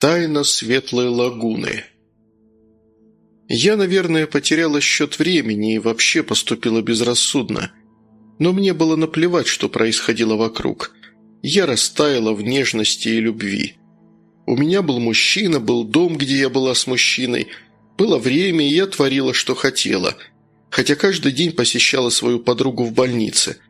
Тайна светлой лагуны. Я, наверное, потеряла счет времени и вообще поступила безрассудно. Но мне было наплевать, что происходило вокруг. Я растаяла в нежности и любви. У меня был мужчина, был дом, где я была с мужчиной. Было время, и я творила, что хотела. Хотя каждый день посещала свою подругу в больнице –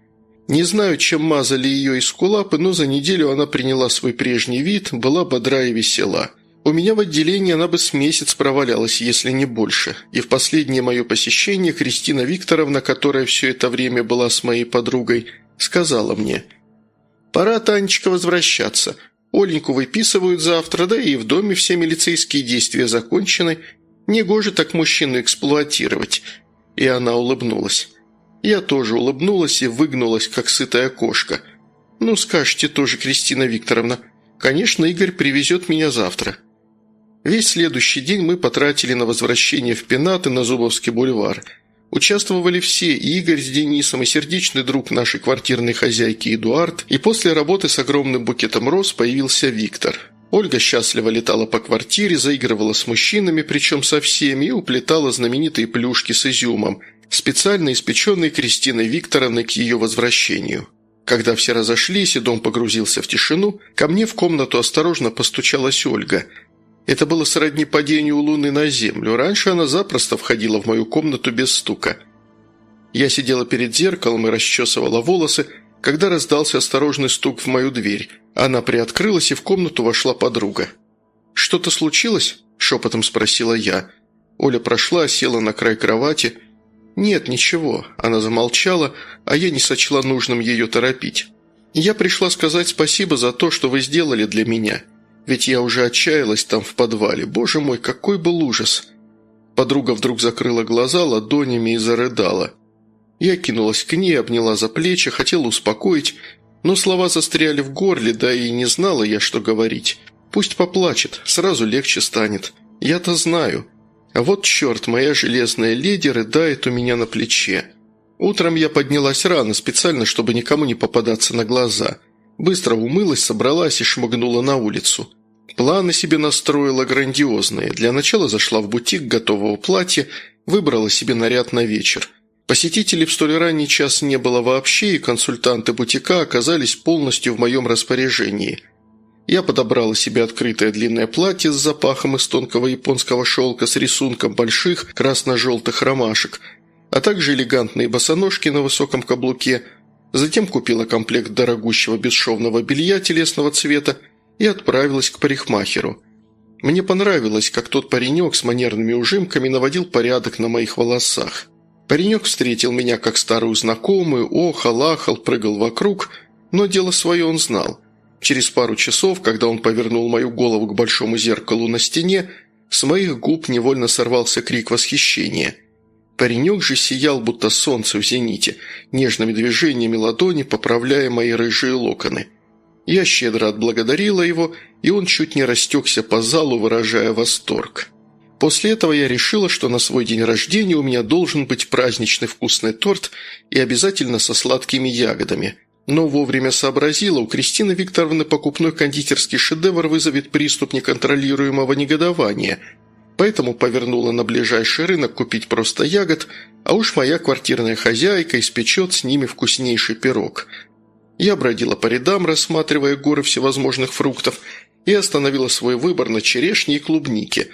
не знаю, чем мазали ее из кулапы, но за неделю она приняла свой прежний вид, была бодра и весела. У меня в отделении она бы с месяц провалялась, если не больше. И в последнее мое посещение Кристина Викторовна, которая все это время была с моей подругой, сказала мне «Пора, Танечка, возвращаться. Оленьку выписывают завтра, да и в доме все милицейские действия закончены. Негоже так мужчину эксплуатировать». И она улыбнулась. Я тоже улыбнулась и выгнулась, как сытая кошка. «Ну, скажете тоже, Кристина Викторовна. Конечно, Игорь привезет меня завтра». Весь следующий день мы потратили на возвращение в Пенаты на Зубовский бульвар. Участвовали все, и Игорь с Денисом, и сердечный друг нашей квартирной хозяйки Эдуард, и после работы с огромным букетом роз появился Виктор. Ольга счастливо летала по квартире, заигрывала с мужчинами, причем со всеми, и уплетала знаменитые плюшки с изюмом – специально испеченный Кристиной Викторовной к ее возвращению. Когда все разошлись и дом погрузился в тишину, ко мне в комнату осторожно постучалась Ольга. Это было сродни падению Луны на Землю. Раньше она запросто входила в мою комнату без стука. Я сидела перед зеркалом и расчесывала волосы, когда раздался осторожный стук в мою дверь. Она приоткрылась, и в комнату вошла подруга. «Что-то случилось?» – шепотом спросила я. Оля прошла, села на край кровати – «Нет, ничего», – она замолчала, а я не сочла нужным ее торопить. «Я пришла сказать спасибо за то, что вы сделали для меня. Ведь я уже отчаялась там в подвале. Боже мой, какой был ужас!» Подруга вдруг закрыла глаза ладонями и зарыдала. Я кинулась к ней, обняла за плечи, хотела успокоить, но слова застряли в горле, да и не знала я, что говорить. Пусть поплачет, сразу легче станет. Я-то знаю. Вот черт, моя железная леди рыдает у меня на плече. Утром я поднялась рано, специально, чтобы никому не попадаться на глаза. Быстро умылась, собралась и шмыгнула на улицу. Планы себе настроила грандиозные. Для начала зашла в бутик готового платья, выбрала себе наряд на вечер. Посетителей в столь ранний час не было вообще, и консультанты бутика оказались полностью в моем распоряжении – я подобрала себе открытое длинное платье с запахом из тонкого японского шелка с рисунком больших красно-желтых ромашек, а также элегантные босоножки на высоком каблуке. Затем купила комплект дорогущего бесшовного белья телесного цвета и отправилась к парикмахеру. Мне понравилось, как тот паренек с манерными ужимками наводил порядок на моих волосах. Паренек встретил меня как старую знакомую, охал, ахал, прыгал вокруг, но дело свое он знал – Через пару часов, когда он повернул мою голову к большому зеркалу на стене, с моих губ невольно сорвался крик восхищения. Паренек же сиял, будто солнце в зените, нежными движениями ладони поправляя мои рыжие локоны. Я щедро отблагодарила его, и он чуть не растекся по залу, выражая восторг. После этого я решила, что на свой день рождения у меня должен быть праздничный вкусный торт и обязательно со сладкими ягодами – но вовремя сообразила, у Кристины Викторовны покупной кондитерский шедевр вызовет приступ неконтролируемого негодования, поэтому повернула на ближайший рынок купить просто ягод, а уж моя квартирная хозяйка испечет с ними вкуснейший пирог. Я бродила по рядам, рассматривая горы всевозможных фруктов, и остановила свой выбор на черешне и клубнике.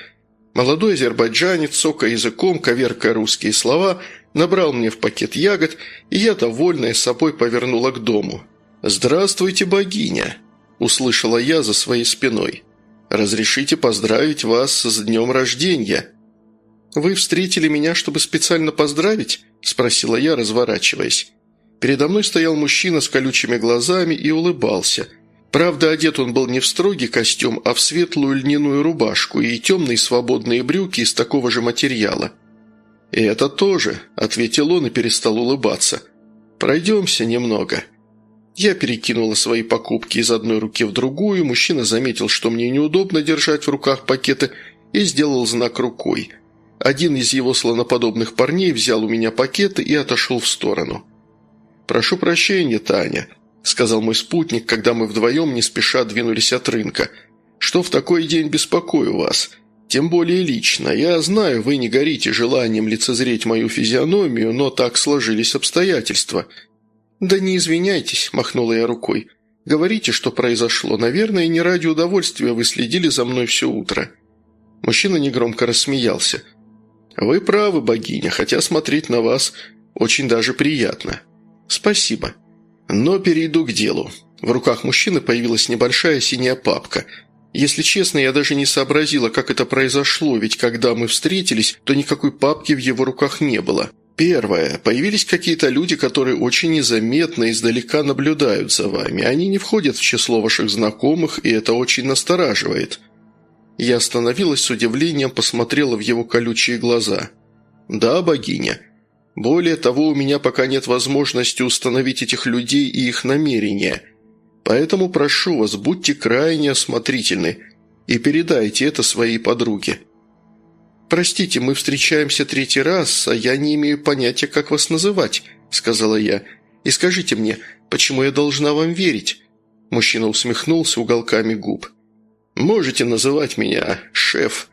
Молодой азербайджанец, сока языком, коверкая русские слова – набрал мне в пакет ягод, и я, довольная собой, повернула к дому. «Здравствуйте, богиня!» – услышала я за своей спиной. «Разрешите поздравить вас с днем рождения!» «Вы встретили меня, чтобы специально поздравить?» – спросила я, разворачиваясь. Передо мной стоял мужчина с колючими глазами и улыбался. Правда, одет он был не в строгий костюм, а в светлую льняную рубашку и темные свободные брюки из такого же материала – «И это тоже», – ответил он и перестал улыбаться. «Пройдемся немного». Я перекинула свои покупки из одной руки в другую, мужчина заметил, что мне неудобно держать в руках пакеты, и сделал знак рукой. Один из его слоноподобных парней взял у меня пакеты и отошел в сторону. «Прошу прощения, Таня», – сказал мой спутник, когда мы вдвоем не спеша двинулись от рынка. что в такой день беспокою вас. Тем более лично. Я знаю, вы не горите желанием лицезреть мою физиономию, но так сложились обстоятельства». «Да не извиняйтесь», – махнула я рукой. «Говорите, что произошло. Наверное, не ради удовольствия вы следили за мной все утро». Мужчина негромко рассмеялся. «Вы правы, богиня, хотя смотреть на вас очень даже приятно». «Спасибо». Но перейду к делу. В руках мужчины появилась небольшая синяя папка – если честно, я даже не сообразила, как это произошло, ведь когда мы встретились, то никакой папки в его руках не было. Первое. Появились какие-то люди, которые очень незаметно издалека наблюдают за вами. Они не входят в число ваших знакомых, и это очень настораживает. Я остановилась с удивлением, посмотрела в его колючие глаза. «Да, богиня. Более того, у меня пока нет возможности установить этих людей и их намерения». Поэтому прошу вас, будьте крайне осмотрительны и передайте это своей подруге. «Простите, мы встречаемся третий раз, а я не имею понятия, как вас называть», – сказала я. «И скажите мне, почему я должна вам верить?» Мужчина усмехнулся уголками губ. «Можете называть меня шеф.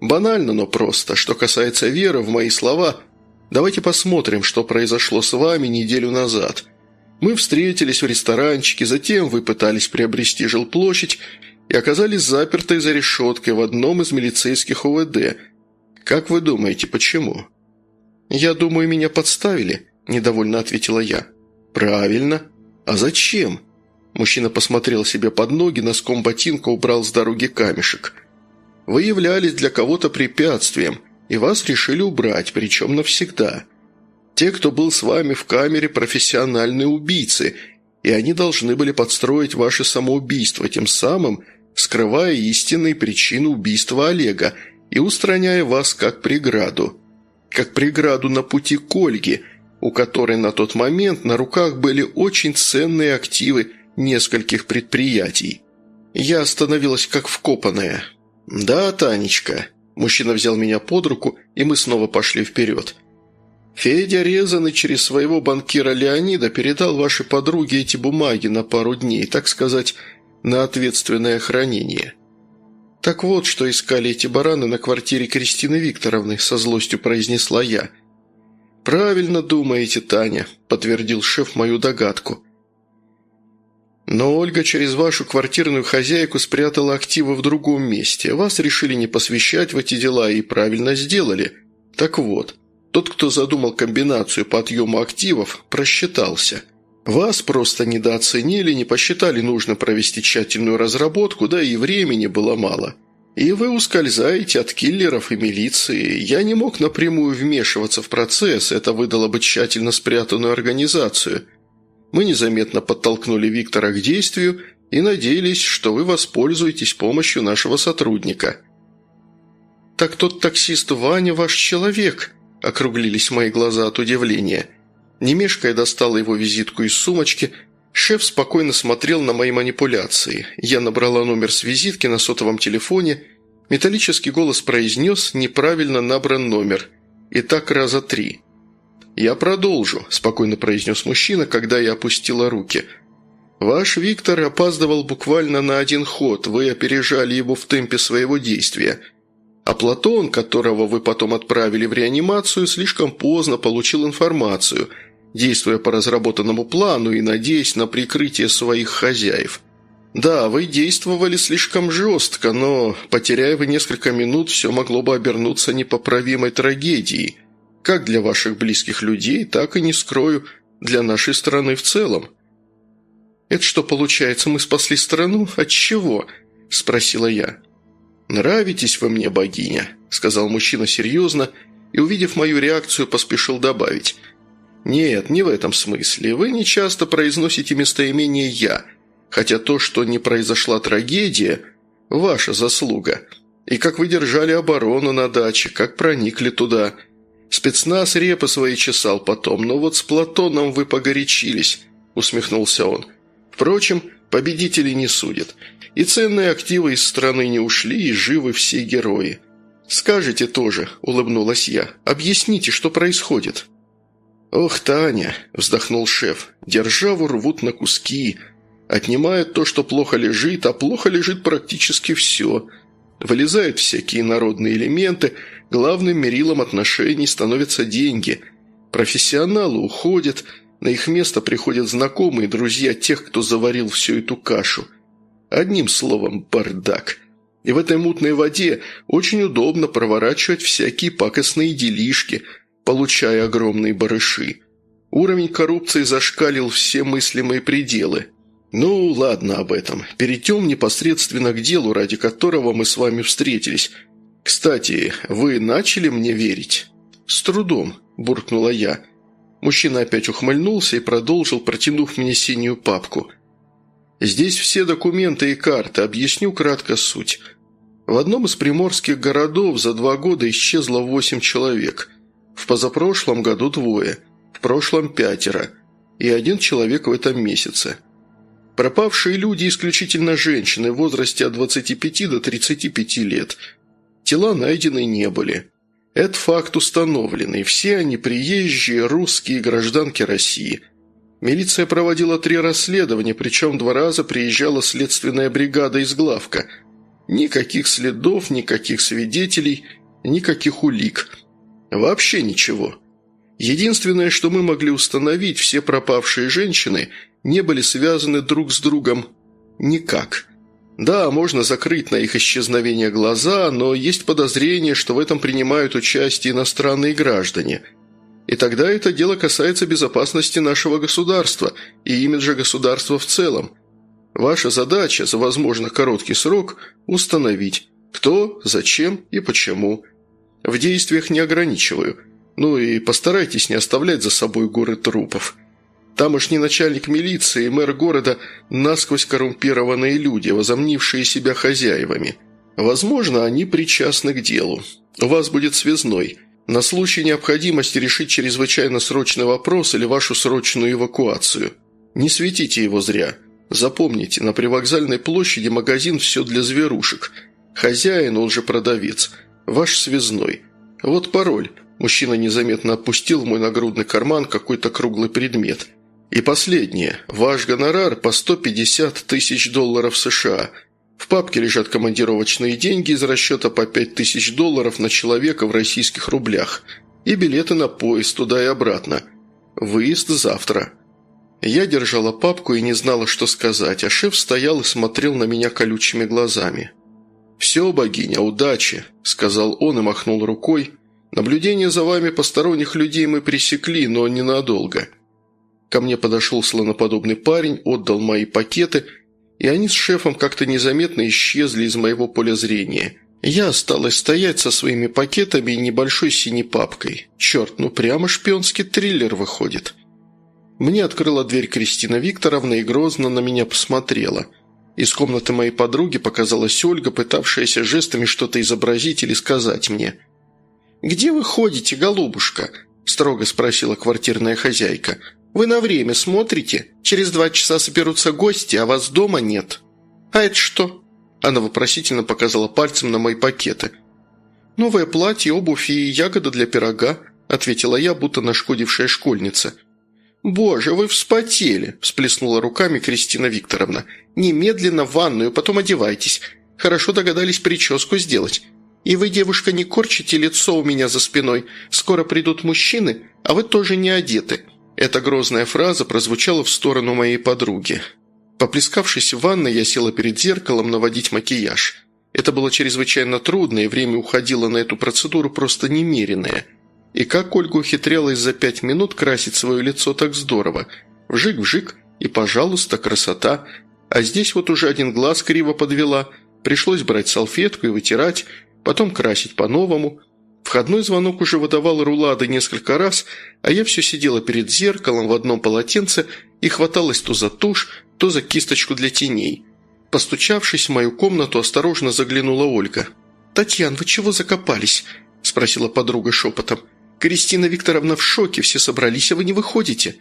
Банально, но просто. Что касается веры в мои слова, давайте посмотрим, что произошло с вами неделю назад. Мы встретились в ресторанчике, затем вы пытались приобрести жилплощадь и оказались запертой за решеткой в одном из милицейских ОВД. Как вы думаете, почему?» «Я думаю, меня подставили», – недовольно ответила я. «Правильно. А зачем?» Мужчина посмотрел себе под ноги, носком ботинка убрал с дороги камешек. «Вы являлись для кого-то препятствием, и вас решили убрать, причем навсегда». Те, кто был с вами в камере, профессиональные убийцы, и они должны были подстроить ваше самоубийство, тем самым скрывая истинные причины убийства Олега и устраняя вас как преграду. Как преграду на пути к Ольге, у которой на тот момент на руках были очень ценные активы нескольких предприятий. Я остановилась как вкопанная. «Да, Танечка». Мужчина взял меня под руку, и мы снова пошли вперед – Федя резанный через своего банкира Леонида передал вашей подруге эти бумаги на пару дней, так сказать, на ответственное хранение. Так вот, что искали эти бараны на квартире Кристины Викторовны, со злостью произнесла я. «Правильно думаете, Таня», – подтвердил шеф мою догадку. Но Ольга через вашу квартирную хозяйку спрятала активы в другом месте. Вас решили не посвящать в эти дела и правильно сделали. Так вот, тот, кто задумал комбинацию по отъему активов, просчитался. Вас просто недооценили, не посчитали нужно провести тщательную разработку, да и времени было мало. И вы ускользаете от киллеров и милиции. Я не мог напрямую вмешиваться в процесс, это выдало бы тщательно спрятанную организацию. Мы незаметно подтолкнули Виктора к действию и надеялись, что вы воспользуетесь помощью нашего сотрудника». «Так тот таксист Ваня ваш человек», – округлились мои глаза от удивления. Немешкая достала его визитку из сумочки. Шеф спокойно смотрел на мои манипуляции. Я набрала номер с визитки на сотовом телефоне. Металлический голос произнес «неправильно набран номер». И так раза три. «Я продолжу», – спокойно произнес мужчина, когда я опустила руки. «Ваш Виктор опаздывал буквально на один ход, вы опережали его в темпе своего действия». А Платон, которого вы потом отправили в реанимацию, слишком поздно получил информацию, действуя по разработанному плану и надеясь на прикрытие своих хозяев. Да, вы действовали слишком жестко, но, потеряя вы несколько минут, все могло бы обернуться непоправимой трагедией, как для ваших близких людей, так и, не скрою, для нашей страны в целом. «Это что, получается, мы спасли страну? От чего?» – спросила я. «Нравитесь вы мне, богиня», – сказал мужчина серьезно и, увидев мою реакцию, поспешил добавить. «Нет, не в этом смысле. Вы не часто произносите местоимение «я», хотя то, что не произошла трагедия – ваша заслуга. И как вы держали оборону на даче, как проникли туда. Спецназ репы свои чесал потом, но вот с Платоном вы погорячились», – усмехнулся он. «Впрочем, победителей не судят. И ценные активы из страны не ушли, и живы все герои. «Скажете тоже», – улыбнулась я. «Объясните, что происходит». «Ох, Таня», – вздохнул шеф, – «державу рвут на куски. Отнимает то, что плохо лежит, а плохо лежит практически все. Вылезают всякие народные элементы, главным мерилом отношений становятся деньги. Профессионалы уходят, на их место приходят знакомые, друзья тех, кто заварил всю эту кашу. Одним словом, бардак. И в этой мутной воде очень удобно проворачивать всякие пакостные делишки, получая огромные барыши. Уровень коррупции зашкалил все мыслимые пределы. Ну, ладно об этом. Перейдем непосредственно к делу, ради которого мы с вами встретились. Кстати, вы начали мне верить?» «С трудом», – буркнула я. Мужчина опять ухмыльнулся и продолжил, протянув мне синюю папку. «Здесь все документы и карты, объясню кратко суть. В одном из приморских городов за два года исчезло восемь человек. В позапрошлом году двое, в прошлом пятеро, и один человек в этом месяце. Пропавшие люди исключительно женщины в возрасте от 25 до 35 лет. Тела найдены не были. Это факт установленный. Все они приезжие, русские, гражданки России. Милиция проводила три расследования, причем два раза приезжала следственная бригада из главка. Никаких следов, никаких свидетелей, никаких улик. Вообще ничего. Единственное, что мы могли установить, все пропавшие женщины не были связаны друг с другом никак. Да, можно закрыть на их исчезновение глаза, но есть подозрение, что в этом принимают участие иностранные граждане. И тогда это дело касается безопасности нашего государства и имиджа государства в целом. Ваша задача за, возможно, короткий срок – установить, кто, зачем и почему. В действиях не ограничиваю – ну и постарайтесь не оставлять за собой горы трупов. Тамошний начальник милиции и мэр города – насквозь коррумпированные люди, возомнившие себя хозяевами. Возможно, они причастны к делу. У вас будет связной. На случай необходимости решить чрезвычайно срочный вопрос или вашу срочную эвакуацию. Не светите его зря. Запомните, на привокзальной площади магазин «Все для зверушек». Хозяин, он же продавец. Ваш связной. Вот пароль – Мужчина незаметно опустил в мой нагрудный карман какой-то круглый предмет. «И последнее. Ваш гонорар по 150 тысяч долларов США. В папке лежат командировочные деньги из расчета по 5 тысяч долларов на человека в российских рублях. И билеты на поезд туда и обратно. Выезд завтра». Я держала папку и не знала, что сказать, а шеф стоял и смотрел на меня колючими глазами. «Все, богиня, удачи», – сказал он и махнул рукой – Наблюдение за вами посторонних людей мы пресекли, но ненадолго. Ко мне подошел слоноподобный парень, отдал мои пакеты, и они с шефом как-то незаметно исчезли из моего поля зрения. Я осталась стоять со своими пакетами и небольшой синей папкой. Черт, ну прямо шпионский триллер выходит. Мне открыла дверь Кристина Викторовна и грозно на меня посмотрела. Из комнаты моей подруги показалась Ольга, пытавшаяся жестами что-то изобразить или сказать мне – «Где вы ходите, голубушка?» – строго спросила квартирная хозяйка. «Вы на время смотрите? Через два часа соберутся гости, а вас дома нет». «А это что?» Она вопросительно показала пальцем на мои пакеты. «Новое платье, обувь и ягода для пирога», – ответила я, будто нашкодившая школьница. «Боже, вы вспотели!» – всплеснула руками Кристина Викторовна. «Немедленно в ванную, потом одевайтесь. Хорошо догадались прическу сделать. И вы, девушка, не корчите лицо у меня за спиной. Скоро придут мужчины, а вы тоже не одеты». Эта грозная фраза прозвучала в сторону моей подруги. Поплескавшись в ванной, я села перед зеркалом наводить макияж. Это было чрезвычайно трудно, и время уходило на эту процедуру просто немеренное. И как Ольга ухитрялась за пять минут красить свое лицо так здорово. Вжик-вжик, и, пожалуйста, красота. А здесь вот уже один глаз криво подвела. Пришлось брать салфетку и вытирать, потом красить по-новому. Входной звонок уже выдавал рулады несколько раз, а я все сидела перед зеркалом в одном полотенце и хваталась то за тушь, то за кисточку для теней. Постучавшись в мою комнату, осторожно заглянула Ольга. «Татьян, вы чего закопались?» – спросила подруга шепотом. «Кристина Викторовна в шоке, все собрались, а вы не выходите».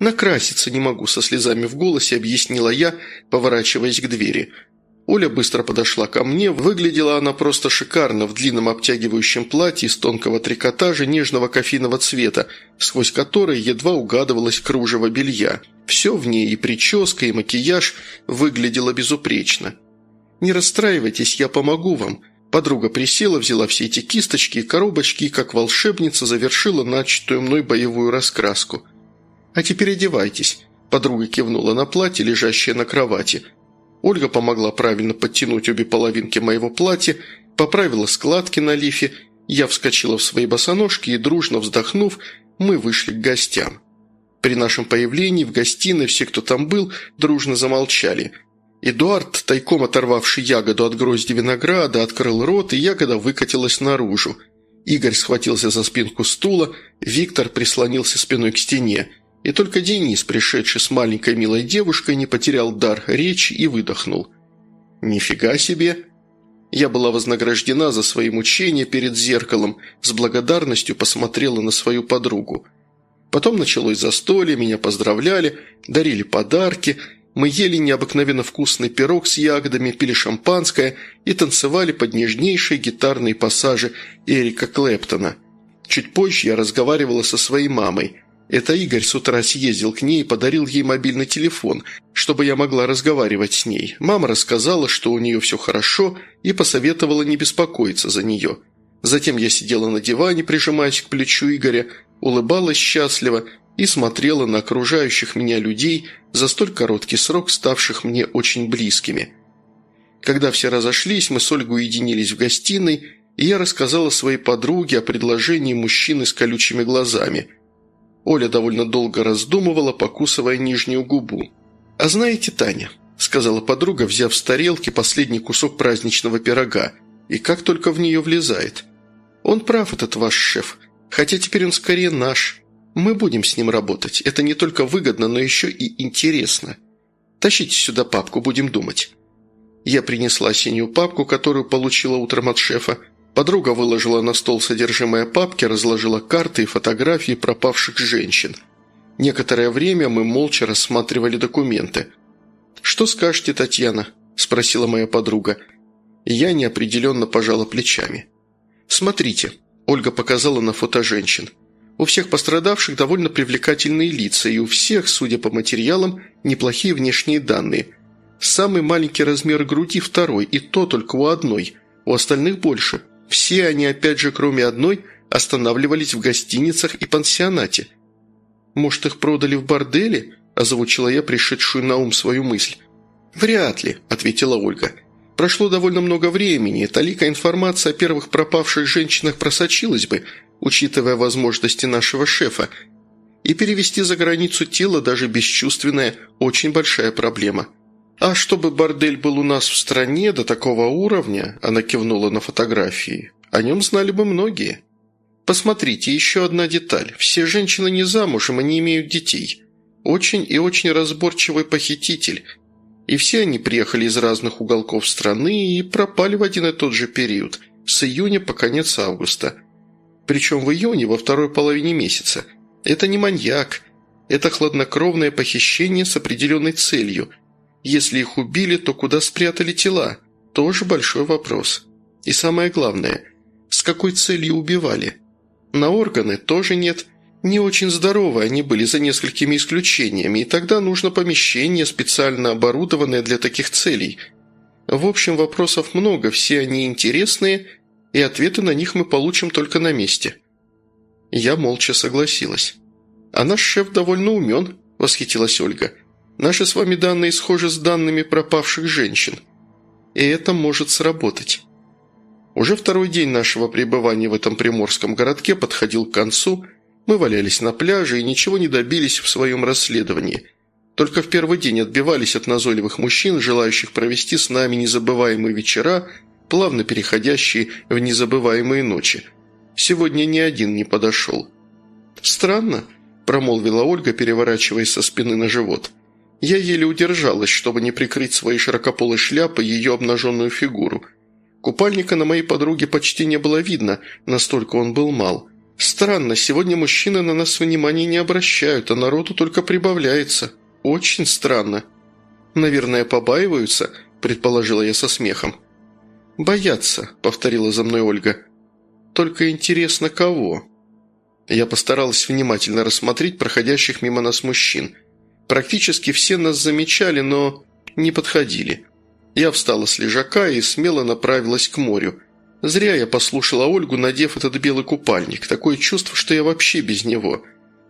«Накраситься не могу», – со слезами в голосе объяснила я, поворачиваясь к двери – Оля быстро подошла ко мне, выглядела она просто шикарно в длинном обтягивающем платье из тонкого трикотажа нежного кофейного цвета, сквозь которое едва угадывалось кружево белья. Все в ней, и прическа, и макияж, выглядело безупречно. «Не расстраивайтесь, я помогу вам». Подруга присела, взяла все эти кисточки и коробочки и, как волшебница, завершила начатую мной боевую раскраску. «А теперь одевайтесь». Подруга кивнула на платье, лежащее на кровати. Ольга помогла правильно подтянуть обе половинки моего платья, поправила складки на лифе, я вскочила в свои босоножки и, дружно вздохнув, мы вышли к гостям. При нашем появлении в гостиной все, кто там был, дружно замолчали. Эдуард, тайком оторвавший ягоду от грозди винограда, открыл рот, и ягода выкатилась наружу. Игорь схватился за спинку стула, Виктор прислонился спиной к стене. И только Денис, пришедший с маленькой милой девушкой, не потерял дар речи и выдохнул. «Нифига себе!» Я была вознаграждена за свои мучения перед зеркалом, с благодарностью посмотрела на свою подругу – Потом началось застолье, меня поздравляли, дарили подарки, мы ели необыкновенно вкусный пирог с ягодами, пили шампанское и танцевали под нежнейшие гитарные пассажи Эрика Клэптона. Чуть позже я разговаривала со своей мамой. Это Игорь с утра съездил к ней и подарил ей мобильный телефон, чтобы я могла разговаривать с ней. Мама рассказала, что у нее все хорошо, и посоветовала не беспокоиться за нее. Затем я сидела на диване, прижимаясь к плечу Игоря, улыбалась счастливо и смотрела на окружающих меня людей за столь короткий срок, ставших мне очень близкими. Когда все разошлись, мы с Ольгой уединились в гостиной, и я рассказала своей подруге о предложении мужчины с колючими глазами. Оля довольно долго раздумывала, покусывая нижнюю губу. «А знаете, Таня», – сказала подруга, взяв с тарелки последний кусок праздничного пирога, и как только в нее влезает. «Он прав, этот ваш шеф. Хотя теперь он скорее наш. Мы будем с ним работать. Это не только выгодно, но еще и интересно. Тащите сюда папку, будем думать». Я принесла синюю папку, которую получила утром от шефа. Подруга выложила на стол содержимое папки, разложила карты и фотографии пропавших женщин. Некоторое время мы молча рассматривали документы. «Что скажете, Татьяна?» – спросила моя подруга. Я неопределенно пожала плечами. «Смотрите», Ольга показала на фото женщин. У всех пострадавших довольно привлекательные лица, и у всех, судя по материалам, неплохие внешние данные. Самый маленький размер груди второй, и то только у одной, у остальных больше. Все они, опять же, кроме одной, останавливались в гостиницах и пансионате. «Может, их продали в борделе?» – озвучила я пришедшую на ум свою мысль. «Вряд ли», – ответила Ольга. Прошло довольно много времени, талика информация о первых пропавших женщинах просочилась бы, учитывая возможности нашего шефа. И перевести за границу тело, даже бесчувственное, очень большая проблема. А чтобы бордель был у нас в стране до такого уровня, она кивнула на фотографии, о нем знали бы многие. Посмотрите, еще одна деталь. Все женщины не замужем и не имеют детей. Очень и очень разборчивый похититель – и все они приехали из разных уголков страны и пропали в один и тот же период, с июня по конец августа. Причем в июне, во второй половине месяца. Это не маньяк. Это хладнокровное похищение с определенной целью. Если их убили, то куда спрятали тела? Тоже большой вопрос. И самое главное, с какой целью убивали? На органы тоже нет – не очень здоровы они были за несколькими исключениями, и тогда нужно помещение, специально оборудованное для таких целей. В общем, вопросов много, все они интересные, и ответы на них мы получим только на месте». Я молча согласилась. «А наш шеф довольно умен», – восхитилась Ольга. «Наши с вами данные схожи с данными пропавших женщин. И это может сработать». Уже второй день нашего пребывания в этом приморском городке подходил к концу – мы валялись на пляже и ничего не добились в своем расследовании. Только в первый день отбивались от назойливых мужчин, желающих провести с нами незабываемые вечера, плавно переходящие в незабываемые ночи. Сегодня ни один не подошел. «Странно», – промолвила Ольга, переворачиваясь со спины на живот. Я еле удержалась, чтобы не прикрыть своей широкополой шляпой ее обнаженную фигуру. Купальника на моей подруге почти не было видно, настолько он был мал – «Странно, сегодня мужчины на нас внимания не обращают, а народу только прибавляется. Очень странно». «Наверное, побаиваются», – предположила я со смехом. «Боятся», – повторила за мной Ольга. «Только интересно, кого?» Я постаралась внимательно рассмотреть проходящих мимо нас мужчин. Практически все нас замечали, но не подходили. Я встала с лежака и смело направилась к морю. Зря я послушала Ольгу, надев этот белый купальник. Такое чувство, что я вообще без него.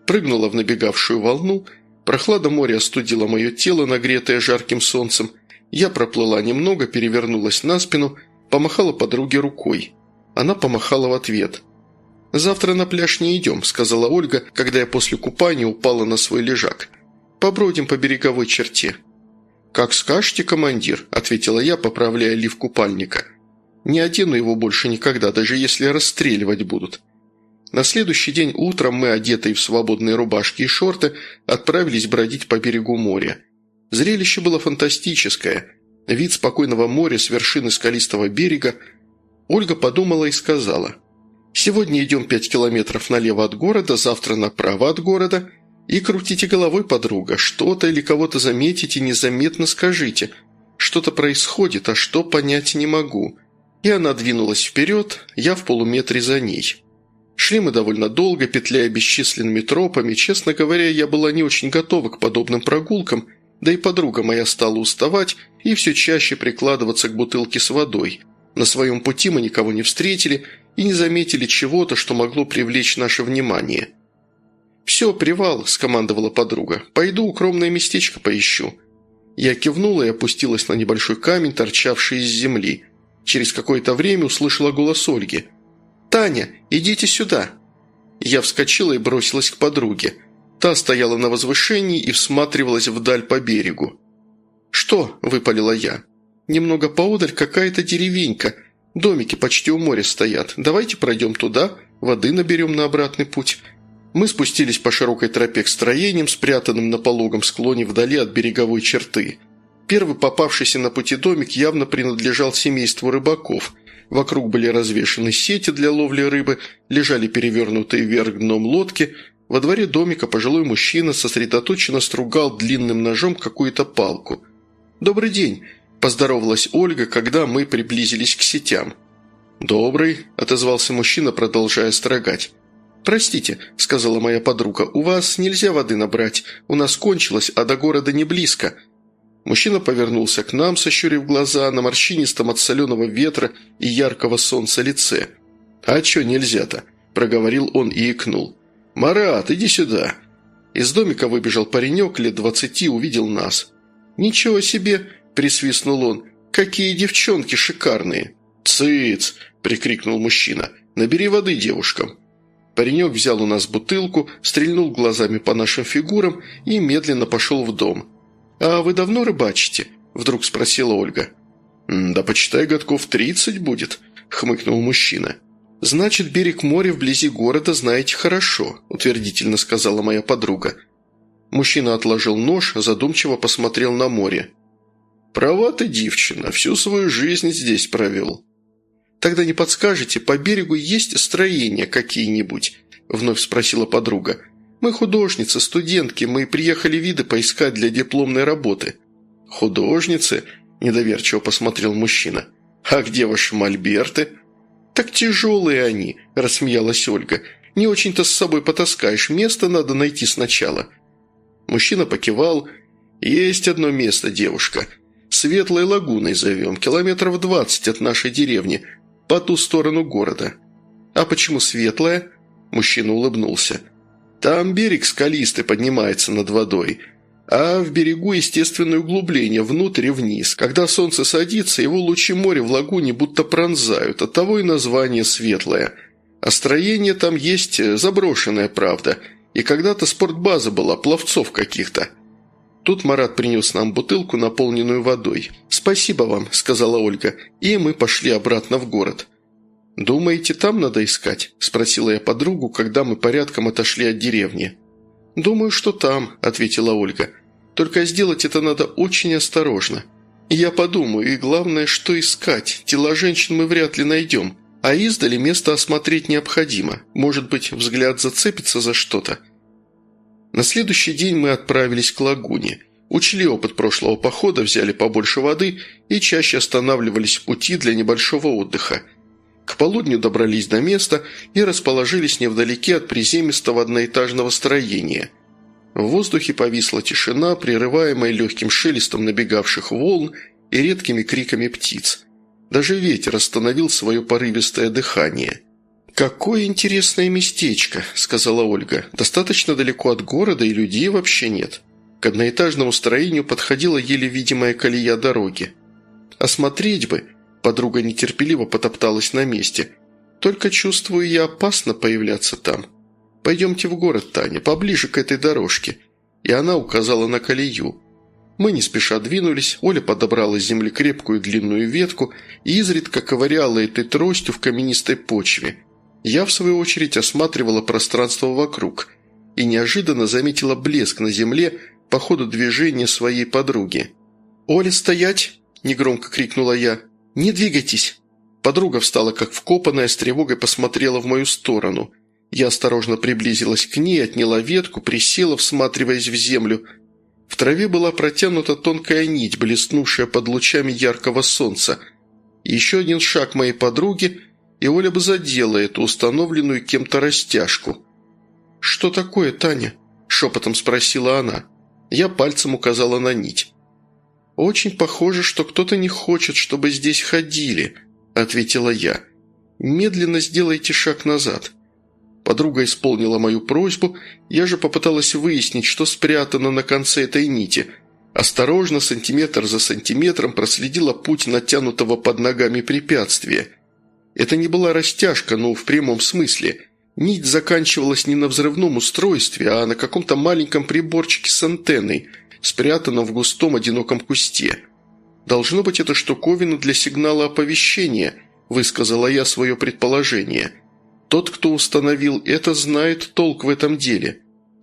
Прыгнула в набегавшую волну. Прохлада моря остудила мое тело, нагретое жарким солнцем. Я проплыла немного, перевернулась на спину, помахала подруге рукой. Она помахала в ответ. «Завтра на пляж не идем», – сказала Ольга, когда я после купания упала на свой лежак. «Побродим по береговой черте». «Как скажете, командир», – ответила я, поправляя лиф купальника. «Не одену его больше никогда, даже если расстреливать будут». На следующий день утром мы, одетые в свободные рубашки и шорты, отправились бродить по берегу моря. Зрелище было фантастическое. Вид спокойного моря с вершины скалистого берега. Ольга подумала и сказала, «Сегодня идем пять километров налево от города, завтра направо от города, и крутите головой, подруга. Что-то или кого-то заметите, незаметно скажите. Что-то происходит, а что понять не могу. И она двинулась вперед, я в полуметре за ней. Шли мы довольно долго, петляя бесчисленными тропами. Честно говоря, я была не очень готова к подобным прогулкам, да и подруга моя стала уставать и все чаще прикладываться к бутылке с водой. На своем пути мы никого не встретили и не заметили чего-то, что могло привлечь наше внимание – «Все, привал», – скомандовала подруга. «Пойду укромное местечко поищу». Я кивнула и опустилась на небольшой камень, торчавший из земли. Через какое-то время услышала голос Ольги. «Таня, идите сюда!» Я вскочила и бросилась к подруге. Та стояла на возвышении и всматривалась вдаль по берегу. «Что?» – выпалила я. «Немного поодаль какая-то деревенька. Домики почти у моря стоят. Давайте пройдем туда, воды наберем на обратный путь. Мы спустились по широкой тропе к строениям, спрятанным на пологом склоне вдали от береговой черты. Первый попавшийся на пути домик явно принадлежал семейству рыбаков. Вокруг были развешаны сети для ловли рыбы, лежали перевернутые вверх дном лодки. Во дворе домика пожилой мужчина сосредоточенно стругал длинным ножом какую-то палку. «Добрый день!» – поздоровалась Ольга, когда мы приблизились к сетям. «Добрый», – отозвался мужчина, продолжая строгать. «Простите», – сказала моя подруга, – «у вас нельзя воды набрать, у нас кончилось, а до города не близко». Мужчина повернулся к нам, сощурив глаза на морщинистом от соленого ветра и яркого солнца лице. «А чё нельзя-то?» – проговорил он и икнул. «Марат, иди сюда!» Из домика выбежал паренек лет двадцати, увидел нас. «Ничего себе!» – присвистнул он. «Какие девчонки шикарные!» «Цыц!» – прикрикнул мужчина. «Набери воды девушкам!» Паренек взял у нас бутылку, стрельнул глазами по нашим фигурам и медленно пошел в дом. «А вы давно рыбачите?» – вдруг спросила Ольга. «Да почитай, годков тридцать будет», – хмыкнул мужчина. «Значит, берег моря вблизи города знаете хорошо», – утвердительно сказала моя подруга. Мужчина отложил нож, задумчиво посмотрел на море. «Права ты, девчина, всю свою жизнь здесь провел. «Тогда не подскажете, по берегу есть строения какие-нибудь?» – вновь спросила подруга. «Мы художницы, студентки, мы приехали виды поискать для дипломной работы». «Художницы?» – недоверчиво посмотрел мужчина. «А где ваши мольберты?» «Так тяжелые они», – рассмеялась Ольга. «Не очень-то с собой потаскаешь, место надо найти сначала». Мужчина покивал. «Есть одно место, девушка. Светлой лагуной зовем, километров двадцать от нашей деревни по ту сторону города. А почему светлая?» Мужчина улыбнулся. «Там берег скалистый поднимается над водой, а в берегу естественное углубление внутрь и вниз. Когда солнце садится, его лучи моря в лагуне будто пронзают, оттого и название «светлое». А строение там есть заброшенное, правда, и когда-то спортбаза была, пловцов каких-то». Тут Марат принес нам бутылку, наполненную водой. «Спасибо вам», – сказала Ольга, и мы пошли обратно в город. «Думаете, там надо искать?» – спросила я подругу, когда мы порядком отошли от деревни. «Думаю, что там», – ответила Ольга. «Только сделать это надо очень осторожно. Я подумаю, и главное, что искать. Тела женщин мы вряд ли найдем. А издали место осмотреть необходимо. Может быть, взгляд зацепится за что-то. На следующий день мы отправились к лагуне. Учли опыт прошлого похода, взяли побольше воды и чаще останавливались в пути для небольшого отдыха. К полудню добрались до места и расположились невдалеке от приземистого одноэтажного строения. В воздухе повисла тишина, прерываемая легким шелестом набегавших волн и редкими криками птиц. Даже ветер остановил свое порывистое дыхание. «Какое интересное местечко», — сказала Ольга. «Достаточно далеко от города, и людей вообще нет». К одноэтажному строению подходила еле видимая колея дороги. «Осмотреть бы», — подруга нетерпеливо потопталась на месте. «Только чувствую я опасно появляться там. Пойдемте в город, Таня, поближе к этой дорожке». И она указала на колею. Мы не спеша двинулись, Оля подобрала с земли крепкую длинную ветку и изредка ковыряла этой тростью в каменистой почве. Я, в свою очередь, осматривала пространство вокруг и неожиданно заметила блеск на земле по ходу движения своей подруги. «Оля, стоять!» – негромко крикнула я. «Не двигайтесь!» Подруга встала как вкопанная, с тревогой посмотрела в мою сторону. Я осторожно приблизилась к ней, отняла ветку, присела, всматриваясь в землю – в траве была протянута тонкая нить, блеснувшая под лучами яркого солнца. Еще один шаг моей подруги, и Оля бы задела эту установленную кем-то растяжку. «Что такое, Таня?» – шепотом спросила она. Я пальцем указала на нить. «Очень похоже, что кто-то не хочет, чтобы здесь ходили», – ответила я. «Медленно сделайте шаг назад». Подруга исполнила мою просьбу, я же попыталась выяснить, что спрятано на конце этой нити. Осторожно, сантиметр за сантиметром проследила путь натянутого под ногами препятствия. Это не была растяжка, но в прямом смысле. Нить заканчивалась не на взрывном устройстве, а на каком-то маленьком приборчике с антенной, спрятанном в густом одиноком кусте. «Должно быть, это штуковина для сигнала оповещения», – высказала я свое предположение – тот, кто установил это, знает толк в этом деле.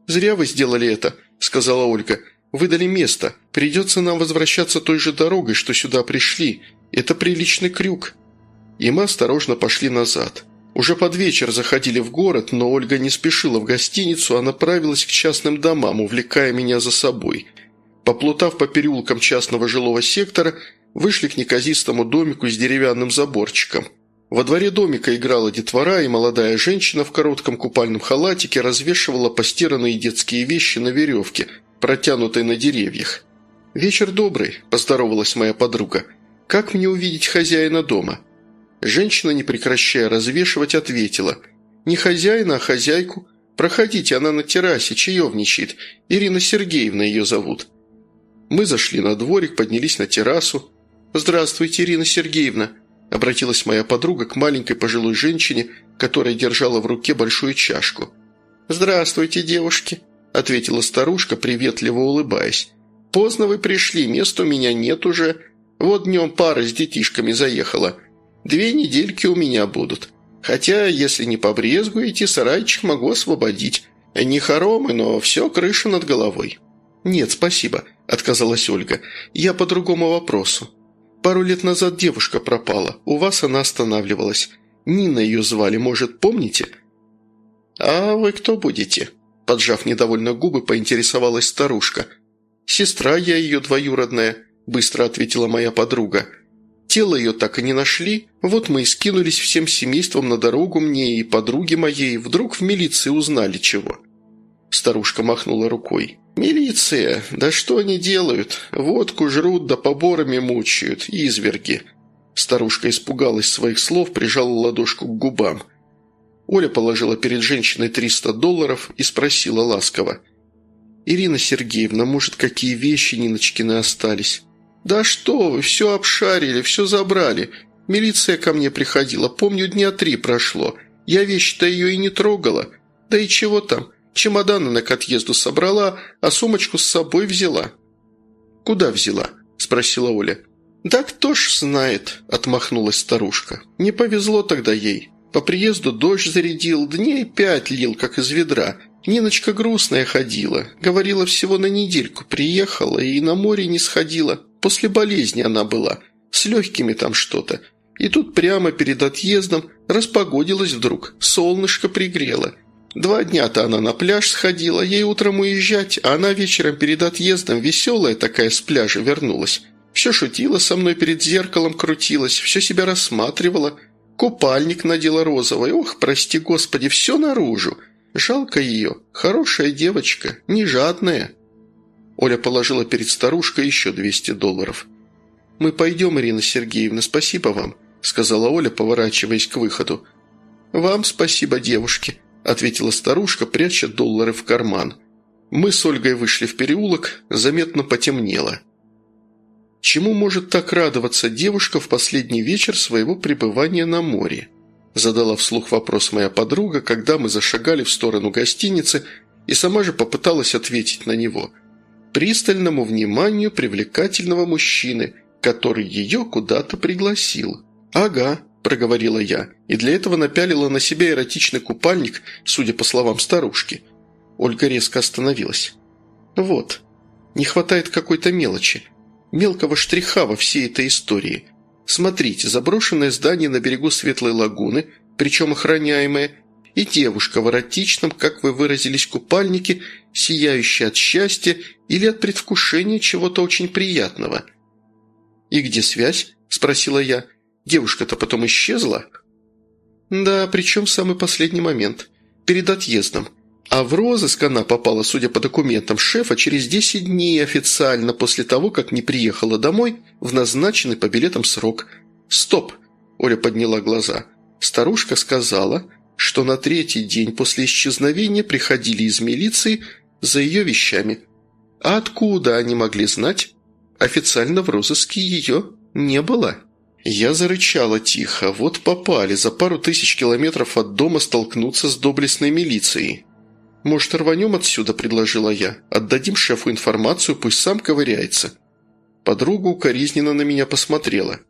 «Зря вы сделали это», – сказала Ольга. «Выдали место. Придется нам возвращаться той же дорогой, что сюда пришли. Это приличный крюк». И мы осторожно пошли назад. Уже под вечер заходили в город, но Ольга не спешила в гостиницу, а направилась к частным домам, увлекая меня за собой. Поплутав по переулкам частного жилого сектора, вышли к неказистому домику с деревянным заборчиком – во дворе домика играла детвора, и молодая женщина в коротком купальном халатике развешивала постиранные детские вещи на веревке, протянутой на деревьях. «Вечер добрый», – поздоровалась моя подруга. «Как мне увидеть хозяина дома?» Женщина, не прекращая развешивать, ответила. «Не хозяина, а хозяйку. Проходите, она на террасе, чаевничает. Ирина Сергеевна ее зовут». Мы зашли на дворик, поднялись на террасу. «Здравствуйте, Ирина Сергеевна», – обратилась моя подруга к маленькой пожилой женщине, которая держала в руке большую чашку. «Здравствуйте, девушки», – ответила старушка, приветливо улыбаясь. «Поздно вы пришли, места у меня нет уже. Вот днем пара с детишками заехала. Две недельки у меня будут. Хотя, если не побрезгуете, сарайчик могу освободить. Не хоромы, но все крыша над головой». «Нет, спасибо», – отказалась Ольга. «Я по другому вопросу. Пару лет назад девушка пропала. У вас она останавливалась. Нина ее звали, может, помните?» «А вы кто будете?» Поджав недовольно губы, поинтересовалась старушка. «Сестра я ее двоюродная», – быстро ответила моя подруга. «Тело ее так и не нашли. Вот мы и скинулись всем семейством на дорогу мне и подруге моей. Вдруг в милиции узнали чего». Старушка махнула рукой. «Милиция! Да что они делают? Водку жрут, да поборами мучают, изверги!» Старушка испугалась своих слов, прижала ладошку к губам. Оля положила перед женщиной 300 долларов и спросила ласково. «Ирина Сергеевна, может, какие вещи Ниночкины остались?» «Да что вы, все обшарили, все забрали. Милиция ко мне приходила, помню, дня три прошло. Я вещи-то ее и не трогала. Да и чего там? Чемодан она к отъезду собрала, а сумочку с собой взяла». «Куда взяла?» – спросила Оля. «Да кто ж знает», – отмахнулась старушка. «Не повезло тогда ей. По приезду дождь зарядил, дней пять лил, как из ведра. Ниночка грустная ходила. Говорила, всего на недельку приехала и на море не сходила. После болезни она была. С легкими там что-то. И тут прямо перед отъездом распогодилась вдруг. Солнышко пригрело. Два дня-то она на пляж сходила, ей утром уезжать, а она вечером перед отъездом веселая такая с пляжа вернулась. Все шутила со мной перед зеркалом, крутилась, все себя рассматривала. Купальник надела розовый, ох, прости господи, все наружу. Жалко ее. Хорошая девочка, не жадная». Оля положила перед старушкой еще 200 долларов. «Мы пойдем, Ирина Сергеевна, спасибо вам», – сказала Оля, поворачиваясь к выходу. «Вам спасибо, девушки», – ответила старушка, пряча доллары в карман. Мы с Ольгой вышли в переулок, заметно потемнело. Чему может так радоваться девушка в последний вечер своего пребывания на море? Задала вслух вопрос моя подруга, когда мы зашагали в сторону гостиницы и сама же попыталась ответить на него. Пристальному вниманию привлекательного мужчины, который ее куда-то пригласил. «Ага», – проговорила я, и для этого напялила на себя эротичный купальник, судя по словам старушки. Ольга резко остановилась. «Вот, не хватает какой-то мелочи, мелкого штриха во всей этой истории. Смотрите, заброшенное здание на берегу Светлой лагуны, причем охраняемое, и девушка в эротичном, как вы выразились, купальнике, сияющая от счастья или от предвкушения чего-то очень приятного». «И где связь?» – спросила я. «Девушка-то потом исчезла?» «Да, причем в самый последний момент. Перед отъездом. А в розыск она попала, судя по документам шефа, через 10 дней официально после того, как не приехала домой в назначенный по билетам срок. «Стоп!» – Оля подняла глаза. Старушка сказала, что на третий день после исчезновения приходили из милиции за ее вещами. А откуда они могли знать? Официально в розыске ее не было. Я зарычала тихо. Вот попали, за пару тысяч километров от дома столкнуться с доблестной милицией. «Может, рванем отсюда?» – предложила я. «Отдадим шефу информацию, пусть сам ковыряется». Подруга укоризненно на меня посмотрела.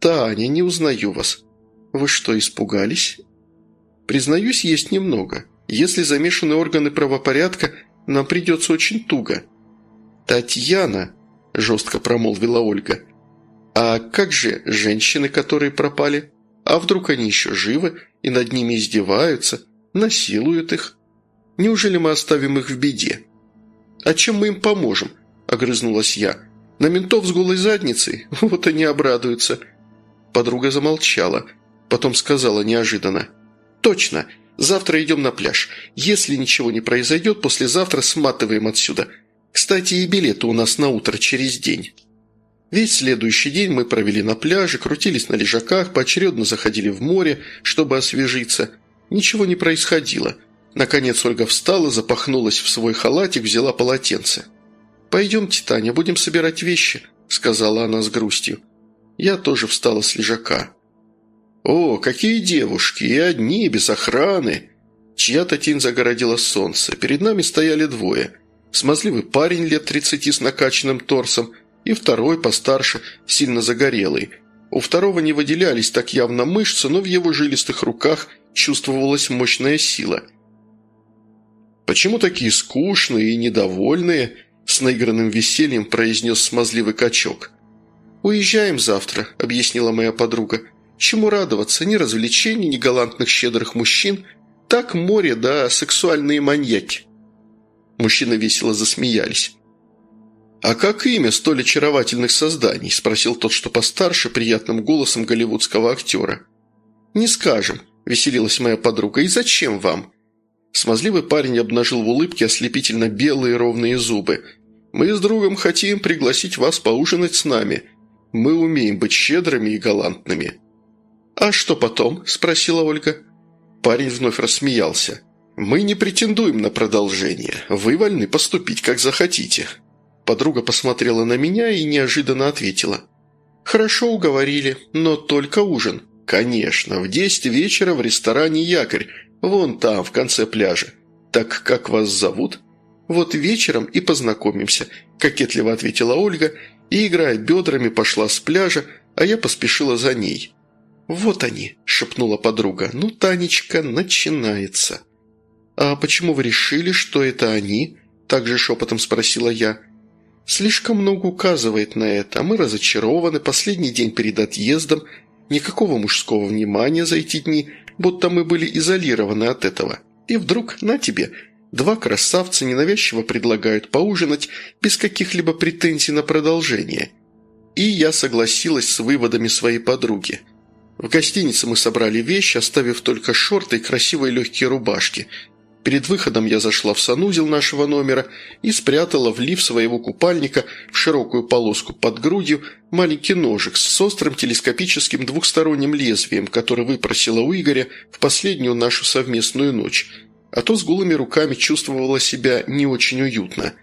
«Таня, не узнаю вас. Вы что, испугались?» «Признаюсь, есть немного. Если замешаны органы правопорядка, нам придется очень туго». «Татьяна», – жестко промолвила Ольга. «А как же женщины, которые пропали? А вдруг они еще живы и над ними издеваются, насилуют их?» Неужели мы оставим их в беде?» «А чем мы им поможем?» – огрызнулась я. «На ментов с голой задницей? Вот они обрадуются». Подруга замолчала, потом сказала неожиданно. «Точно, завтра идем на пляж. Если ничего не произойдет, послезавтра сматываем отсюда. Кстати, и билеты у нас на утро через день». Весь следующий день мы провели на пляже, крутились на лежаках, поочередно заходили в море, чтобы освежиться. Ничего не происходило – Наконец Ольга встала, запахнулась в свой халатик, взяла полотенце. «Пойдемте, Таня, будем собирать вещи», – сказала она с грустью. Я тоже встала с лежака. «О, какие девушки! И одни, без охраны!» Чья-то тень загородила солнце. Перед нами стояли двое. Смазливый парень лет тридцати с накачанным торсом и второй, постарше, сильно загорелый. У второго не выделялись так явно мышцы, но в его жилистых руках чувствовалась мощная сила – «Почему такие скучные и недовольные?» – с наигранным весельем произнес смазливый качок. «Уезжаем завтра», – объяснила моя подруга. «Чему радоваться? Ни развлечений, ни галантных щедрых мужчин. Так море, да сексуальные маньяки». Мужчины весело засмеялись. «А как имя столь очаровательных созданий?» – спросил тот, что постарше, приятным голосом голливудского актера. «Не скажем», – веселилась моя подруга. «И зачем вам?» Смазливый парень обнажил в улыбке ослепительно белые ровные зубы. «Мы с другом хотим пригласить вас поужинать с нами. Мы умеем быть щедрыми и галантными». «А что потом?» – спросила Ольга. Парень вновь рассмеялся. «Мы не претендуем на продолжение. Вы вольны поступить, как захотите». Подруга посмотрела на меня и неожиданно ответила. «Хорошо уговорили, но только ужин». «Конечно, в десять вечера в ресторане «Якорь», Вон там, в конце пляжа. Так как вас зовут?» «Вот вечером и познакомимся», – кокетливо ответила Ольга и, играя бедрами, пошла с пляжа, а я поспешила за ней. «Вот они», – шепнула подруга. «Ну, Танечка, начинается». «А почему вы решили, что это они?» – также шепотом спросила я. «Слишком много указывает на это, а мы разочарованы, последний день перед отъездом, никакого мужского внимания за эти дни, будто мы были изолированы от этого. И вдруг, на тебе, два красавца ненавязчиво предлагают поужинать без каких-либо претензий на продолжение. И я согласилась с выводами своей подруги. В гостинице мы собрали вещи, оставив только шорты и красивые легкие рубашки. Перед выходом я зашла в санузел нашего номера и спрятала в лиф своего купальника в широкую полоску под грудью маленький ножик с острым телескопическим двухсторонним лезвием, который выпросила у Игоря в последнюю нашу совместную ночь, а то с голыми руками чувствовала себя не очень уютно.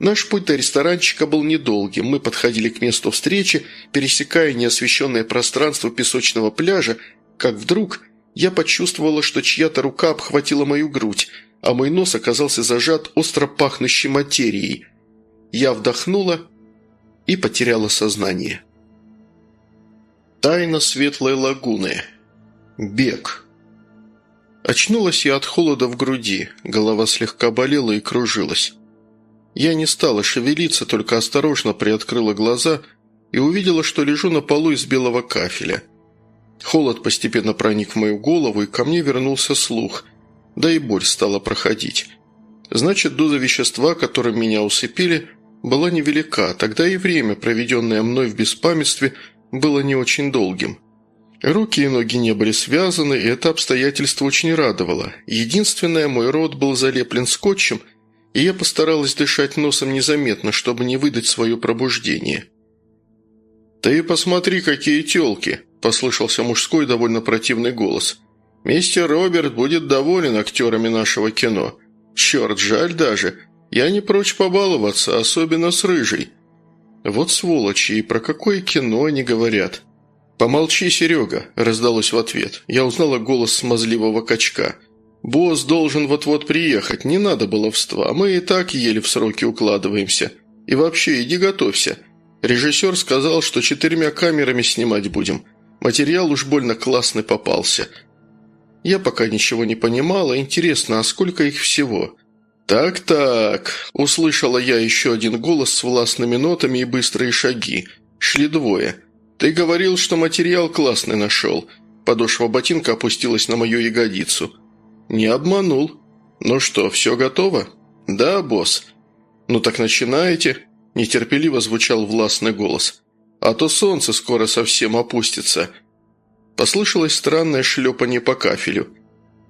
Наш путь до ресторанчика был недолгим. Мы подходили к месту встречи, пересекая неосвещенное пространство песочного пляжа, как вдруг я почувствовала, что чья-то рука обхватила мою грудь, а мой нос оказался зажат остро пахнущей материей. Я вдохнула и потеряла сознание. Тайна светлой лагуны. Бег. Очнулась я от холода в груди, голова слегка болела и кружилась. Я не стала шевелиться, только осторожно приоткрыла глаза и увидела, что лежу на полу из белого кафеля – Холод постепенно проник в мою голову, и ко мне вернулся слух, да и боль стала проходить. Значит, доза вещества, которым меня усыпили, была невелика, тогда и время, проведенное мной в беспамятстве, было не очень долгим. Руки и ноги не были связаны, и это обстоятельство очень радовало. Единственное, мой рот был залеплен скотчем, и я постаралась дышать носом незаметно, чтобы не выдать свое пробуждение. «Ты посмотри, какие тёлки!» – послышался мужской довольно противный голос. «Мистер Роберт будет доволен актерами нашего кино. Черт, жаль даже. Я не прочь побаловаться, особенно с рыжей». «Вот сволочи, и про какое кино они говорят?» «Помолчи, Серега», – раздалось в ответ. Я узнала голос смазливого качка. «Босс должен вот-вот приехать, не надо баловства, мы и так еле в сроки укладываемся. И вообще, иди готовься. Режиссер сказал, что четырьмя камерами снимать будем. Материал уж больно классный попался. Я пока ничего не понимала, интересно, а сколько их всего? «Так-так», – услышала я еще один голос с властными нотами и быстрые шаги. Шли двое. «Ты говорил, что материал классный нашел». Подошва ботинка опустилась на мою ягодицу. «Не обманул. Ну что, все готово?» «Да, босс». «Ну так начинаете?» Нетерпеливо звучал властный голос. «А то солнце скоро совсем опустится». Послышалось странное шлепание по кафелю.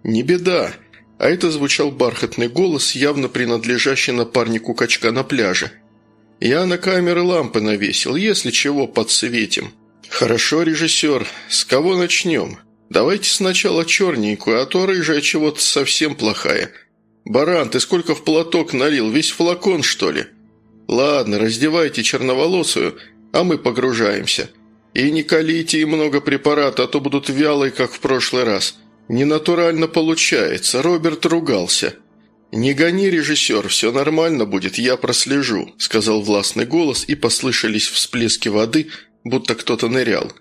«Не беда», а это звучал бархатный голос, явно принадлежащий напарнику качка на пляже. «Я на камеры лампы навесил, если чего, подсветим». «Хорошо, режиссер, с кого начнем? Давайте сначала черненькую, а то рыжая чего-то совсем плохая. Баран, ты сколько в платок налил, весь флакон, что ли?» «Ладно, раздевайте черноволосую, а мы погружаемся. И не колите им много препарата, а то будут вялые, как в прошлый раз. Ненатурально получается, Роберт ругался». «Не гони, режиссер, все нормально будет, я прослежу», – сказал властный голос, и послышались всплески воды, будто кто-то нырял.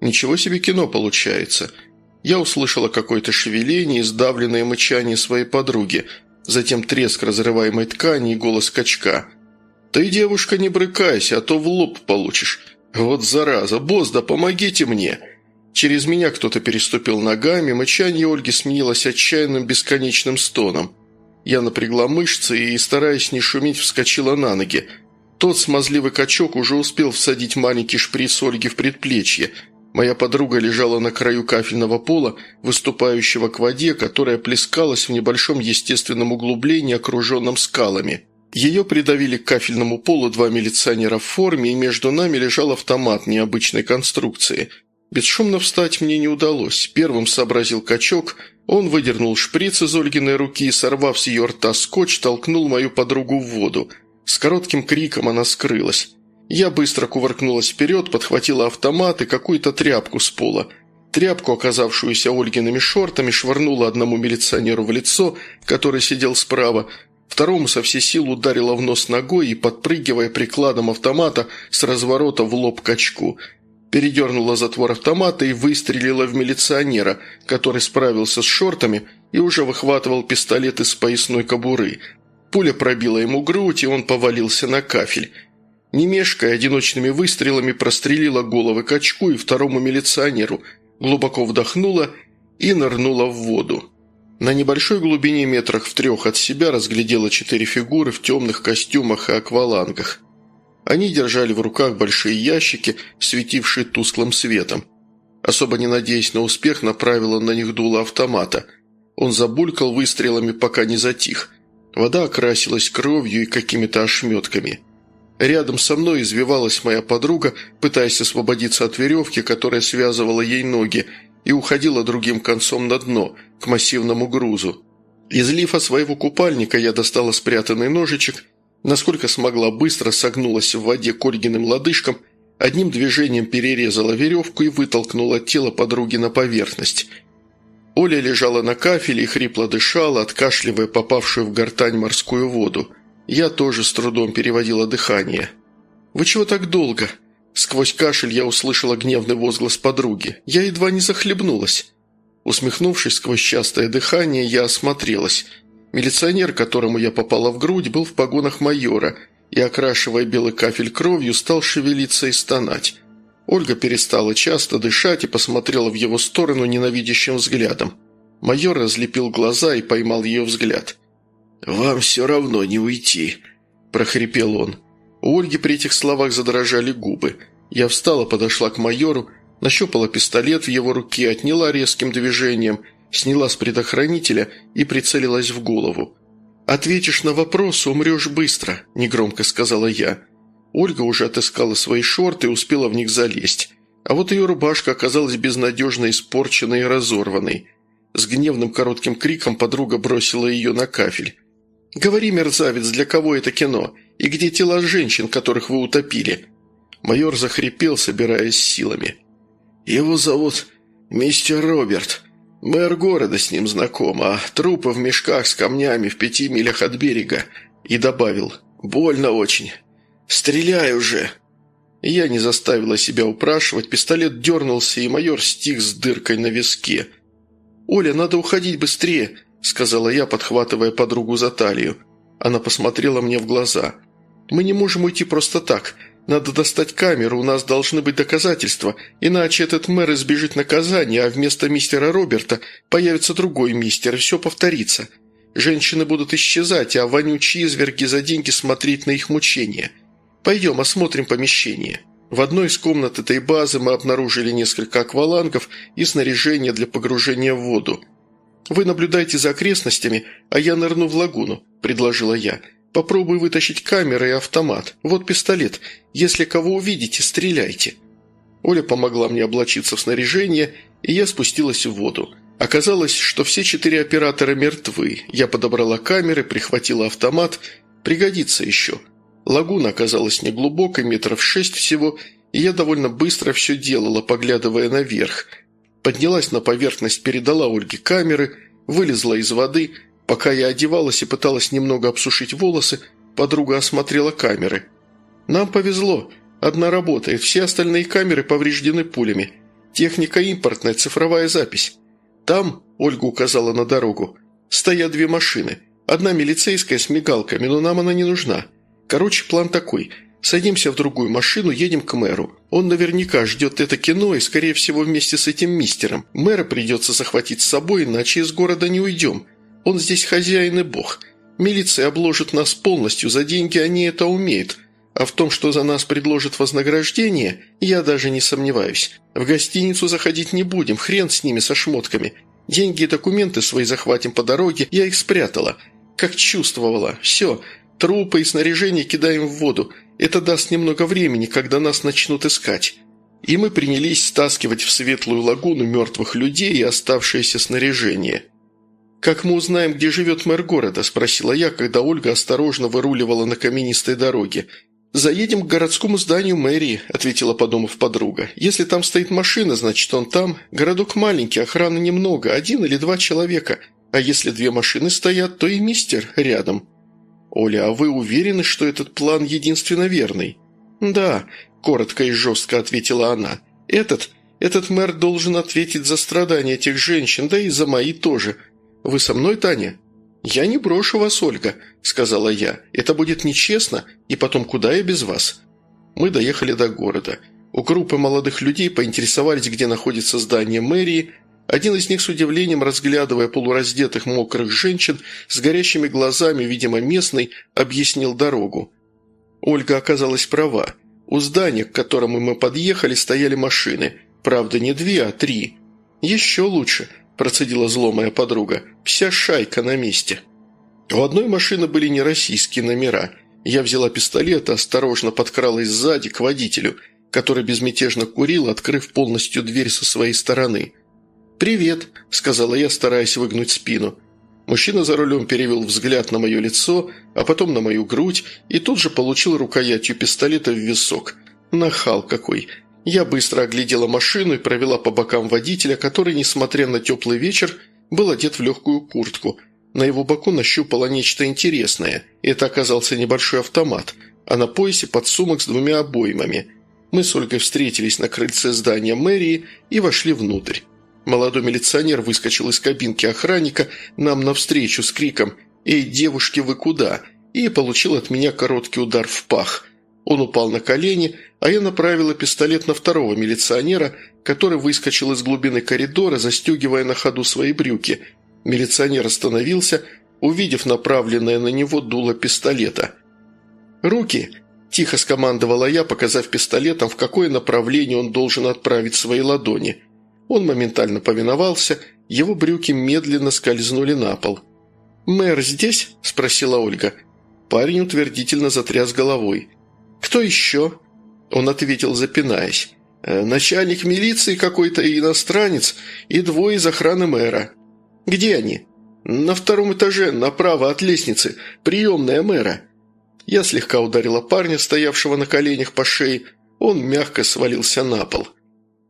«Ничего себе кино получается». Я услышала какое-то шевеление и сдавленное мычание своей подруги, затем треск разрываемой ткани и голос качка – «Ты, девушка, не брыкайся, а то в лоб получишь. Вот зараза, босс, да помогите мне!» Через меня кто-то переступил ногами, мычание Ольги сменилось отчаянным бесконечным стоном. Я напрягла мышцы и, стараясь не шуметь, вскочила на ноги. Тот смазливый качок уже успел всадить маленький шприц Ольги в предплечье. Моя подруга лежала на краю кафельного пола, выступающего к воде, которая плескалась в небольшом естественном углублении, окруженном скалами. Ее придавили к кафельному полу два милиционера в форме, и между нами лежал автомат необычной конструкции. Бесшумно встать мне не удалось. Первым сообразил качок, он выдернул шприц из Ольгиной руки и, сорвав с ее рта скотч, толкнул мою подругу в воду. С коротким криком она скрылась. Я быстро кувыркнулась вперед, подхватила автомат и какую-то тряпку с пола. Тряпку, оказавшуюся Ольгиными шортами, швырнула одному милиционеру в лицо, который сидел справа, Второму со всей сил ударила в нос ногой и, подпрыгивая прикладом автомата, с разворота в лоб качку. Передернула затвор автомата и выстрелила в милиционера, который справился с шортами и уже выхватывал пистолет из поясной кобуры. Пуля пробила ему грудь, и он повалился на кафель. Не мешкая, одиночными выстрелами прострелила головы качку и второму милиционеру, глубоко вдохнула и нырнула в воду. На небольшой глубине метрах в трех от себя разглядела четыре фигуры в темных костюмах и аквалангах. Они держали в руках большие ящики, светившие тусклым светом. Особо не надеясь на успех, направила на них дуло автомата. Он забулькал выстрелами, пока не затих. Вода окрасилась кровью и какими-то ошметками. Рядом со мной извивалась моя подруга, пытаясь освободиться от веревки, которая связывала ей ноги, и уходила другим концом на дно, к массивному грузу. Из лифа своего купальника я достала спрятанный ножичек, насколько смогла быстро согнулась в воде к Ольгиным лодыжкам, одним движением перерезала веревку и вытолкнула тело подруги на поверхность – Оля лежала на кафеле и хрипло дышала, откашливая попавшую в гортань морскую воду. Я тоже с трудом переводила дыхание. «Вы чего так долго?» Сквозь кашель я услышала гневный возглас подруги. Я едва не захлебнулась. Усмехнувшись сквозь частое дыхание, я осмотрелась. Милиционер, которому я попала в грудь, был в погонах майора и, окрашивая белый кафель кровью, стал шевелиться и стонать. Ольга перестала часто дышать и посмотрела в его сторону ненавидящим взглядом. Майор разлепил глаза и поймал ее взгляд. «Вам все равно не уйти», – прохрипел он. У Ольги при этих словах задрожали губы. Я встала, подошла к майору, нащупала пистолет в его руке, отняла резким движением, сняла с предохранителя и прицелилась в голову. «Ответишь на вопрос, умрешь быстро», – негромко сказала я. Ольга уже отыскала свои шорты и успела в них залезть. А вот ее рубашка оказалась безнадежно испорченной и разорванной. С гневным коротким криком подруга бросила ее на кафель. «Говори, мерзавец, для кого это кино? И где тела женщин, которых вы утопили?» Майор захрипел, собираясь силами. «Его зовут мистер Роберт. Мэр города с ним знаком, а трупы в мешках с камнями в пяти милях от берега». И добавил «Больно очень. «Стреляй уже!» Я не заставила себя упрашивать, пистолет дернулся, и майор стих с дыркой на виске. «Оля, надо уходить быстрее», – сказала я, подхватывая подругу за талию. Она посмотрела мне в глаза. «Мы не можем уйти просто так. Надо достать камеру, у нас должны быть доказательства, иначе этот мэр избежит наказания, а вместо мистера Роберта появится другой мистер, и все повторится. Женщины будут исчезать, а вонючие изверги за деньги смотреть на их мучения». «Пойдем осмотрим помещение». В одной из комнат этой базы мы обнаружили несколько аквалангов и снаряжение для погружения в воду. «Вы наблюдайте за окрестностями, а я нырну в лагуну», – предложила я. «Попробуй вытащить камеры и автомат. Вот пистолет. Если кого увидите, стреляйте». Оля помогла мне облачиться в снаряжение, и я спустилась в воду. Оказалось, что все четыре оператора мертвы. Я подобрала камеры, прихватила автомат. Пригодится еще. Лагуна оказалась неглубокой, метров шесть всего, и я довольно быстро все делала, поглядывая наверх. Поднялась на поверхность, передала Ольге камеры, вылезла из воды. Пока я одевалась и пыталась немного обсушить волосы, подруга осмотрела камеры. «Нам повезло. Одна работает, все остальные камеры повреждены пулями. Техника импортная, цифровая запись. Там, Ольга указала на дорогу, стоят две машины. Одна милицейская с мигалками, но нам она не нужна. Короче, план такой. Садимся в другую машину, едем к мэру. Он наверняка ждет это кино и, скорее всего, вместе с этим мистером. Мэра придется захватить с собой, иначе из города не уйдем. Он здесь хозяин и бог. Милиция обложит нас полностью, за деньги они это умеют. А в том, что за нас предложат вознаграждение, я даже не сомневаюсь. В гостиницу заходить не будем, хрен с ними, со шмотками. Деньги и документы свои захватим по дороге, я их спрятала. Как чувствовала. Все, Трупы и снаряжение кидаем в воду. Это даст немного времени, когда нас начнут искать». И мы принялись стаскивать в светлую лагуну мертвых людей и оставшееся снаряжение. «Как мы узнаем, где живет мэр города?» – спросила я, когда Ольга осторожно выруливала на каменистой дороге. «Заедем к городскому зданию мэрии», – ответила, подумав подруга. «Если там стоит машина, значит, он там. Городок маленький, охраны немного, один или два человека. А если две машины стоят, то и мистер рядом». «Оля, а вы уверены, что этот план единственно верный?» «Да», – коротко и жестко ответила она. «Этот, этот мэр должен ответить за страдания этих женщин, да и за мои тоже. Вы со мной, Таня?» «Я не брошу вас, Ольга», – сказала я. «Это будет нечестно, и потом куда я без вас?» Мы доехали до города. У группы молодых людей поинтересовались, где находится здание мэрии, один из них с удивлением, разглядывая полураздетых мокрых женщин с горящими глазами, видимо, местный, объяснил дорогу. Ольга оказалась права. У здания, к которому мы подъехали, стояли машины. Правда, не две, а три. Еще лучше. – процедила зло моя подруга. «Вся шайка на месте». У одной машины были не российские номера. Я взяла пистолет и осторожно подкралась сзади к водителю, который безмятежно курил, открыв полностью дверь со своей стороны. «Привет», – сказала я, стараясь выгнуть спину. Мужчина за рулем перевел взгляд на мое лицо, а потом на мою грудь и тут же получил рукоятью пистолета в висок. Нахал какой. Я быстро оглядела машину и провела по бокам водителя, который, несмотря на теплый вечер, был одет в легкую куртку. На его боку нащупало нечто интересное. Это оказался небольшой автомат, а на поясе подсумок с двумя обоймами. Мы с Ольгой встретились на крыльце здания мэрии и вошли внутрь. Молодой милиционер выскочил из кабинки охранника нам навстречу с криком «Эй, девушки, вы куда?» и получил от меня короткий удар в пах. Он упал на колени, а я направила пистолет на второго милиционера, который выскочил из глубины коридора, застегивая на ходу свои брюки. Милиционер остановился, увидев направленное на него дуло пистолета. «Руки!» – тихо скомандовала я, показав пистолетом, в какое направление он должен отправить свои ладони – он моментально повиновался, его брюки медленно скользнули на пол. «Мэр здесь?» – спросила Ольга. Парень утвердительно затряс головой. «Кто еще?» Он ответил, запинаясь. «Э, «Начальник милиции какой-то иностранец и двое из охраны мэра». «Где они?» «На втором этаже, направо от лестницы. Приемная мэра». Я слегка ударила парня, стоявшего на коленях по шее. Он мягко свалился на пол.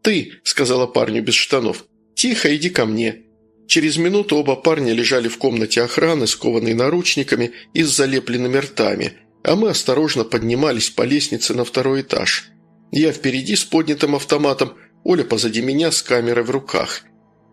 «Ты», – сказала парню без штанов, – «тихо, иди ко мне». Через минуту оба парня лежали в комнате охраны, скованные наручниками и с залепленными ртами, а мы осторожно поднимались по лестнице на второй этаж. Я впереди с поднятым автоматом, Оля позади меня с камерой в руках.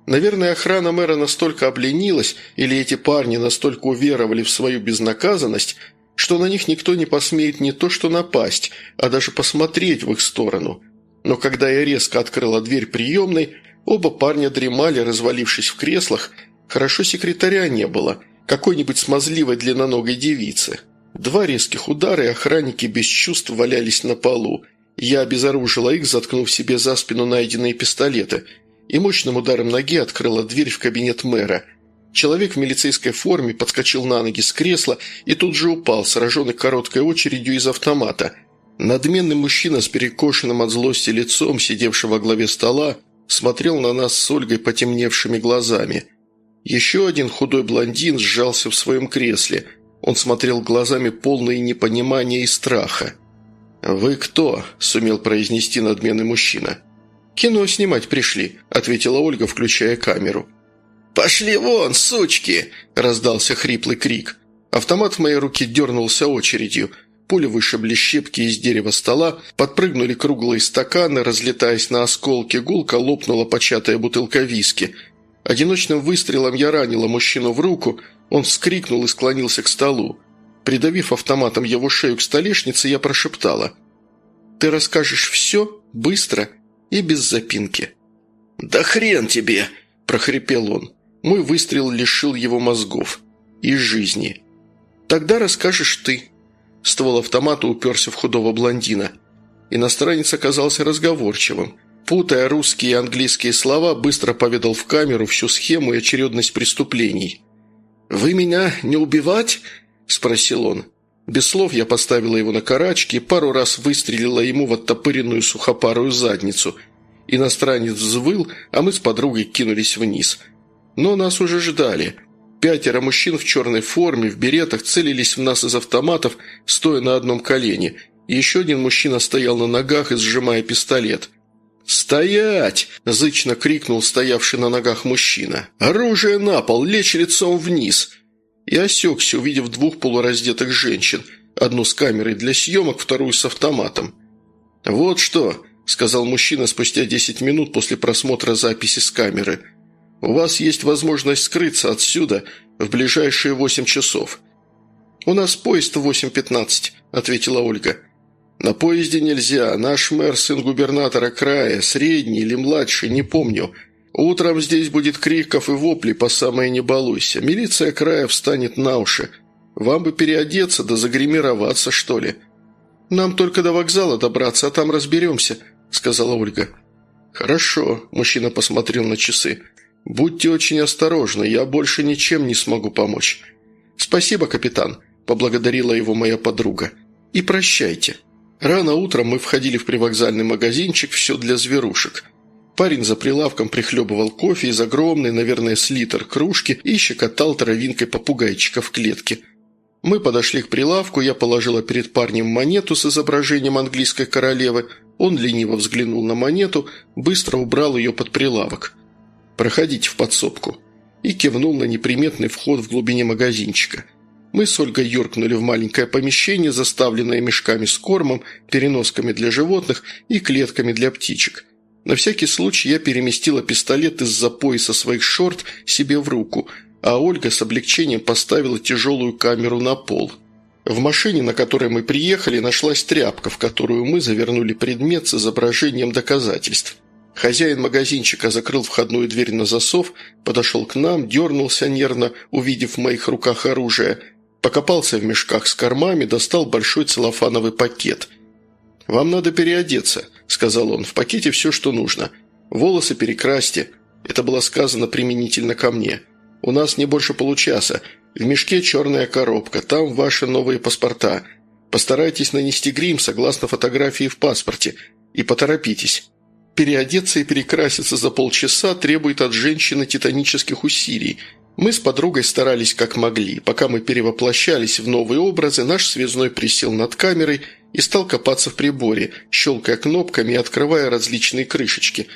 Наверное, охрана мэра настолько обленилась, или эти парни настолько уверовали в свою безнаказанность, что на них никто не посмеет не то что напасть, а даже посмотреть в их сторону – но когда я резко открыла дверь приемной, оба парня дремали, развалившись в креслах. Хорошо секретаря не было, какой-нибудь смазливой длинноногой девицы. Два резких удара, и охранники без чувств валялись на полу. Я обезоружила их, заткнув себе за спину найденные пистолеты, и мощным ударом ноги открыла дверь в кабинет мэра. Человек в милицейской форме подскочил на ноги с кресла и тут же упал, сраженный короткой очередью из автомата – Надменный мужчина с перекошенным от злости лицом, сидевший во главе стола, смотрел на нас с Ольгой потемневшими глазами. Еще один худой блондин сжался в своем кресле. Он смотрел глазами полные непонимания и страха. «Вы кто?» – сумел произнести надменный мужчина. «Кино снимать пришли», – ответила Ольга, включая камеру. «Пошли вон, сучки!» – раздался хриплый крик. Автомат в моей руке дернулся очередью – Пули вышибли щепки из дерева стола, подпрыгнули круглые стаканы, разлетаясь на осколки, гулко лопнула початая бутылка виски. Одиночным выстрелом я ранила мужчину в руку, он вскрикнул и склонился к столу. Придавив автоматом его шею к столешнице, я прошептала. «Ты расскажешь все, быстро и без запинки». «Да хрен тебе!» – прохрипел он. Мой выстрел лишил его мозгов и жизни. «Тогда расскажешь ты», Ствол автомата уперся в худого блондина. Иностранец оказался разговорчивым. Путая русские и английские слова, быстро поведал в камеру всю схему и очередность преступлений. «Вы меня не убивать?» – спросил он. Без слов я поставила его на карачки и пару раз выстрелила ему в оттопыренную сухопарую задницу. Иностранец взвыл, а мы с подругой кинулись вниз. Но нас уже ждали – Пятеро мужчин в черной форме, в беретах, целились в нас из автоматов, стоя на одном колене. Еще один мужчина стоял на ногах и сжимая пистолет. «Стоять!» – зычно крикнул стоявший на ногах мужчина. «Оружие на пол! Лечь лицом вниз!» И осекся, увидев двух полураздетых женщин. Одну с камерой для съемок, вторую с автоматом. «Вот что!» – сказал мужчина спустя десять минут после просмотра записи с камеры – у вас есть возможность скрыться отсюда в ближайшие восемь часов». «У нас поезд в 8.15», – ответила Ольга. «На поезде нельзя. Наш мэр – сын губернатора края, средний или младший, не помню. Утром здесь будет криков и вопли по самое не балуйся. Милиция края встанет на уши. Вам бы переодеться да загримироваться, что ли». «Нам только до вокзала добраться, а там разберемся», – сказала Ольга. «Хорошо», – мужчина посмотрел на часы. «Будьте очень осторожны, я больше ничем не смогу помочь». «Спасибо, капитан», – поблагодарила его моя подруга. «И прощайте». Рано утром мы входили в привокзальный магазинчик «Все для зверушек». Парень за прилавком прихлебывал кофе из огромной, наверное, с литр кружки и щекотал травинкой попугайчика в клетке. Мы подошли к прилавку, я положила перед парнем монету с изображением английской королевы. Он лениво взглянул на монету, быстро убрал ее под прилавок. «Проходите в подсобку». И кивнул на неприметный вход в глубине магазинчика. Мы с Ольгой юркнули в маленькое помещение, заставленное мешками с кормом, переносками для животных и клетками для птичек – на всякий случай я переместила пистолет из-за пояса своих шорт себе в руку, а Ольга с облегчением поставила тяжелую камеру на пол. В машине, на которой мы приехали, нашлась тряпка, в которую мы завернули предмет с изображением доказательств. Хозяин магазинчика закрыл входную дверь на засов, подошел к нам, дернулся нервно, увидев в моих руках оружие, покопался в мешках с кормами, достал большой целлофановый пакет – «Вам надо переодеться», – сказал он. «В пакете все, что нужно. Волосы перекрасьте». Это было сказано применительно ко мне. «У нас не больше получаса. В мешке черная коробка. Там ваши новые паспорта. Постарайтесь нанести грим согласно фотографии в паспорте. И поторопитесь». Переодеться и перекраситься за полчаса требует от женщины титанических усилий. Мы с подругой старались как могли. Пока мы перевоплощались в новые образы, наш связной присел над камерой – и стал копаться в приборе, щелкая кнопками и открывая различные крышечки.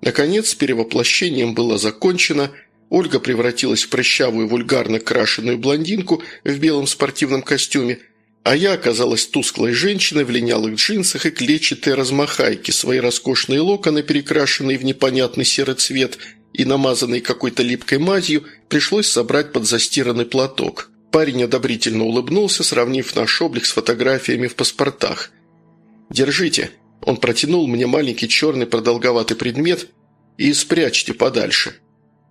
Наконец, с перевоплощением было закончено, Ольга превратилась в прыщавую вульгарно крашеную блондинку в белом спортивном костюме, а я оказалась тусклой женщиной в линялых джинсах и клетчатой размахайке, свои роскошные локоны, перекрашенные в непонятный серый цвет и намазанные какой-то липкой мазью, пришлось собрать под застиранный платок. Парень одобрительно улыбнулся, сравнив наш облик с фотографиями в паспортах. «Держите». Он протянул мне маленький черный продолговатый предмет и спрячьте подальше.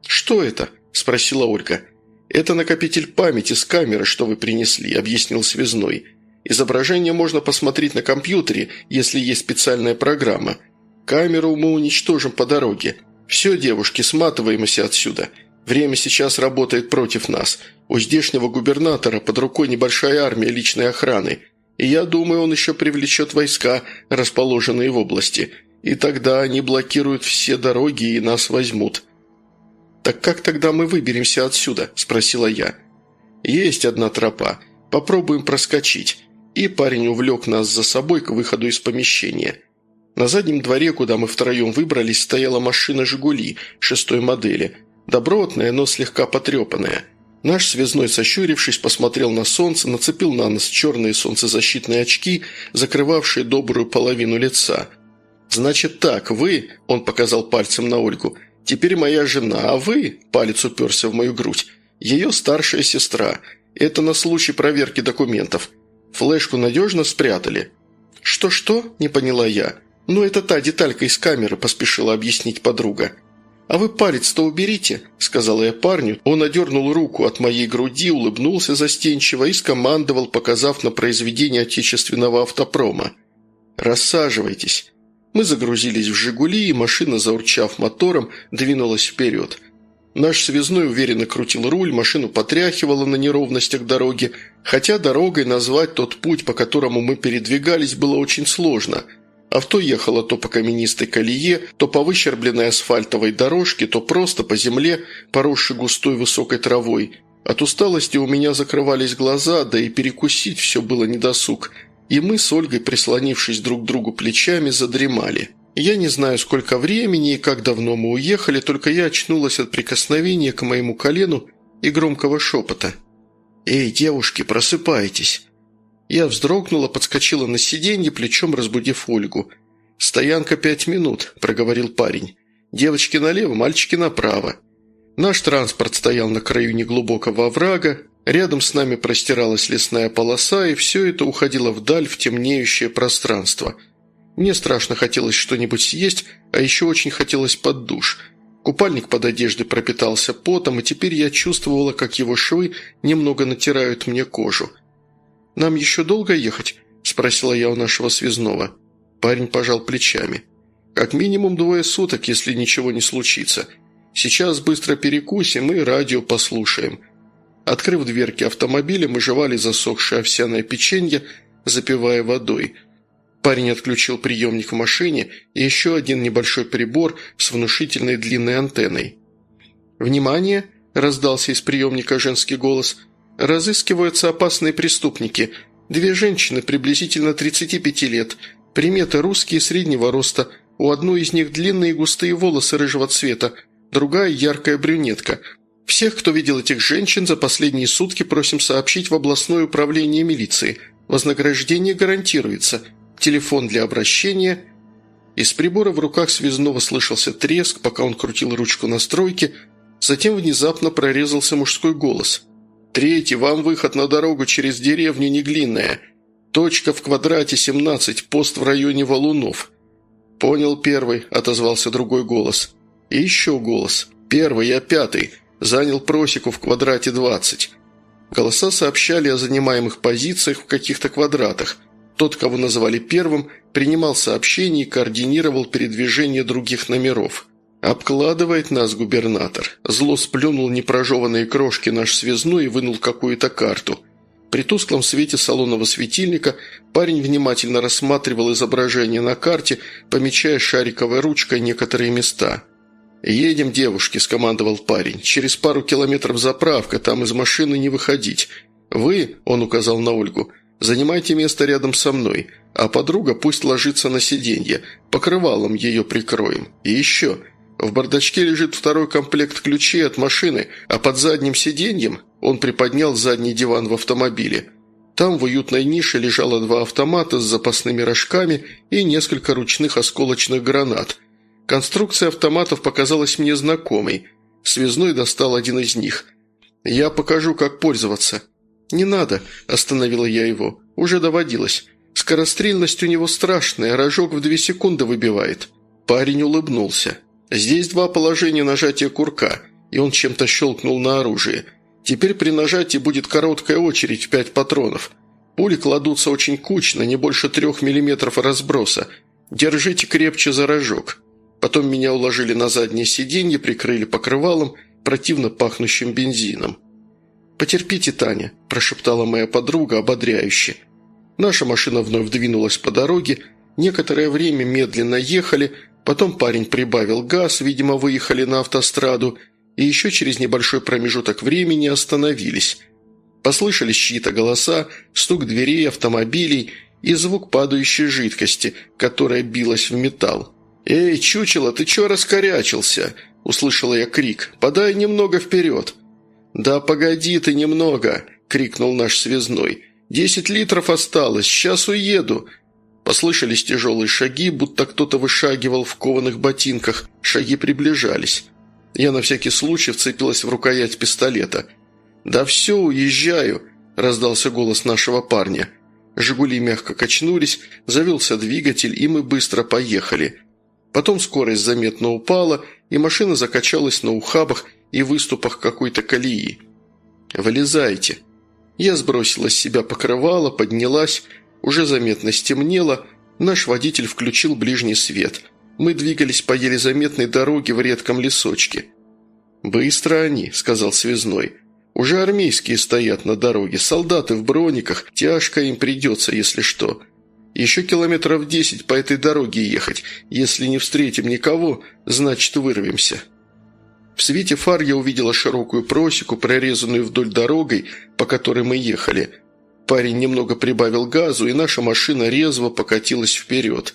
«Что это?» – спросила Ольга. «Это накопитель памяти с камеры, что вы принесли», – объяснил связной. «Изображение можно посмотреть на компьютере, если есть специальная программа. Камеру мы уничтожим по дороге. Все, девушки, сматываемся отсюда. Время сейчас работает против нас. У здешнего губернатора под рукой небольшая армия личной охраны. И я думаю, он еще привлечет войска, расположенные в области. И тогда они блокируют все дороги и нас возьмут». «Так как тогда мы выберемся отсюда?» – спросила я. «Есть одна тропа. Попробуем проскочить». И парень увлек нас за собой к выходу из помещения. На заднем дворе, куда мы втроем выбрались, стояла машина «Жигули» шестой модели – Добротная, но слегка потрепанная. Наш связной, сощурившись, посмотрел на солнце, нацепил на нос черные солнцезащитные очки, закрывавшие добрую половину лица. «Значит так, вы...» – он показал пальцем на Ольгу. «Теперь моя жена, а вы...» – палец уперся в мою грудь. «Ее старшая сестра. Это на случай проверки документов. Флешку надежно спрятали». «Что-что?» – не поняла я. «Ну, это та деталька из камеры», – поспешила объяснить подруга. «А вы палец-то уберите», – сказала я парню. Он одернул руку от моей груди, улыбнулся застенчиво и скомандовал, показав на произведение отечественного автопрома. «Рассаживайтесь». Мы загрузились в «Жигули», и машина, заурчав мотором, двинулась вперед. Наш связной уверенно крутил руль, машину потряхивало на неровностях дороги, хотя дорогой назвать тот путь, по которому мы передвигались, было очень сложно – Авто ехало то по каменистой колее, то по выщербленной асфальтовой дорожке, то просто по земле, поросшей густой высокой травой. От усталости у меня закрывались глаза, да и перекусить все было недосуг. И мы с Ольгой, прислонившись друг к другу плечами, задремали. Я не знаю, сколько времени и как давно мы уехали, только я очнулась от прикосновения к моему колену и громкого шепота. «Эй, девушки, просыпайтесь!» Я вздрогнула, подскочила на сиденье, плечом разбудив Ольгу. «Стоянка пять минут», – проговорил парень. «Девочки налево, мальчики направо». Наш транспорт стоял на краю неглубокого оврага, рядом с нами простиралась лесная полоса, и все это уходило вдаль в темнеющее пространство. Мне страшно хотелось что-нибудь съесть, а еще очень хотелось под душ. Купальник под одеждой пропитался потом, и теперь я чувствовала, как его швы немного натирают мне кожу. «Нам еще долго ехать?» – спросила я у нашего связного. Парень пожал плечами. «Как минимум двое суток, если ничего не случится. Сейчас быстро перекусим и радио послушаем». Открыв дверки автомобиля, мы жевали засохшее овсяное печенье, запивая водой. Парень отключил приемник в машине и еще один небольшой прибор с внушительной длинной антенной. «Внимание!» – раздался из приемника женский голос. «Разыскиваются опасные преступники. Две женщины приблизительно 35 лет. Приметы русские среднего роста. У одной из них длинные густые волосы рыжего цвета, другая – яркая брюнетка. Всех, кто видел этих женщин, за последние сутки просим сообщить в областное управление милиции. Вознаграждение гарантируется. Телефон для обращения». Из прибора в руках связного слышался треск, пока он крутил ручку настройки – Затем внезапно прорезался мужской голос. «Третий, вам выход на дорогу через деревню Неглинная. Точка в квадрате 17, пост в районе Валунов». «Понял первый», – отозвался другой голос. И еще голос. «Первый, я пятый. Занял просеку в квадрате 20». Голоса сообщали о занимаемых позициях в каких-то квадратах. Тот, кого называли первым, принимал сообщения и координировал передвижение других номеров – «Обкладывает нас губернатор». Зло сплюнул непрожеванные крошки наш связной и вынул какую-то карту. При тусклом свете салонного светильника парень внимательно рассматривал изображение на карте, помечая шариковой ручкой некоторые места. «Едем, девушки», – скомандовал парень. «Через пару километров заправка, там из машины не выходить. Вы», – он указал на Ольгу, – «занимайте место рядом со мной, а подруга пусть ложится на сиденье, покрывалом ее прикроем. И еще, в бардачке лежит второй комплект ключей от машины, а под задним сиденьем он приподнял задний диван в автомобиле. Там в уютной нише лежало два автомата с запасными рожками и несколько ручных осколочных гранат. Конструкция автоматов показалась мне знакомой. Связной достал один из них. «Я покажу, как пользоваться». «Не надо», – остановила я его. «Уже доводилось. Скорострельность у него страшная, рожок в две секунды выбивает». Парень улыбнулся. Здесь два положения нажатия курка, и он чем-то щелкнул на оружие. Теперь при нажатии будет короткая очередь в пять патронов. Пули кладутся очень кучно, не больше трех миллиметров разброса. Держите крепче за рожок. Потом меня уложили на заднее сиденье, прикрыли покрывалом, противно пахнущим бензином. «Потерпите, Таня», – прошептала моя подруга ободряюще. Наша машина вновь двинулась по дороге, некоторое время медленно ехали – Потом парень прибавил газ, видимо, выехали на автостраду, и еще через небольшой промежуток времени остановились. Послышались чьи-то голоса, стук дверей, автомобилей и звук падающей жидкости, которая билась в металл. «Эй, чучело, ты чё раскорячился?» – услышала я крик. «Подай немного вперед!» «Да погоди ты немного!» – крикнул наш связной. «Десять литров осталось, сейчас уеду!» Послышались тяжелые шаги, будто кто-то вышагивал в кованых ботинках. Шаги приближались. Я на всякий случай вцепилась в рукоять пистолета. «Да все, уезжаю!» – раздался голос нашего парня. «Жигули» мягко качнулись, завелся двигатель, и мы быстро поехали. Потом скорость заметно упала, и машина закачалась на ухабах и выступах какой-то колеи. «Вылезайте!» Я сбросила с себя покрывало, поднялась, уже заметно стемнело, наш водитель включил ближний свет. Мы двигались по еле заметной дороге в редком лесочке. «Быстро они», — сказал связной. «Уже армейские стоят на дороге, солдаты в брониках, тяжко им придется, если что. Еще километров десять по этой дороге ехать. Если не встретим никого, значит вырвемся». В свете фар я увидела широкую просеку, прорезанную вдоль дорогой, по которой мы ехали – Парень немного прибавил газу, и наша машина резво покатилась вперед.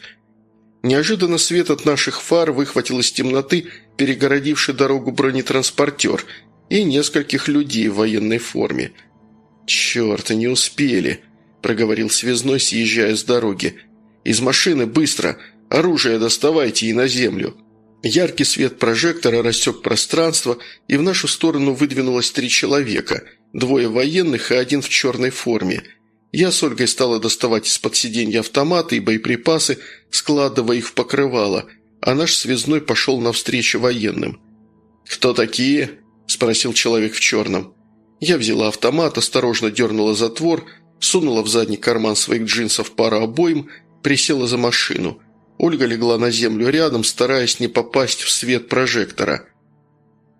Неожиданно свет от наших фар выхватил из темноты перегородивший дорогу бронетранспортер и нескольких людей в военной форме. «Черт, не успели!» – проговорил связной, съезжая с дороги. «Из машины быстро! Оружие доставайте и на землю!» Яркий свет прожектора рассек пространство, и в нашу сторону выдвинулось три человека – Двое военных и один в черной форме. Я с Ольгой стала доставать из-под сиденья автоматы и боеприпасы, складывая их в покрывало, а наш связной пошел навстречу военным. «Кто такие?» – спросил человек в черном. Я взяла автомат, осторожно дернула затвор, сунула в задний карман своих джинсов пару обоим, присела за машину. Ольга легла на землю рядом, стараясь не попасть в свет прожектора.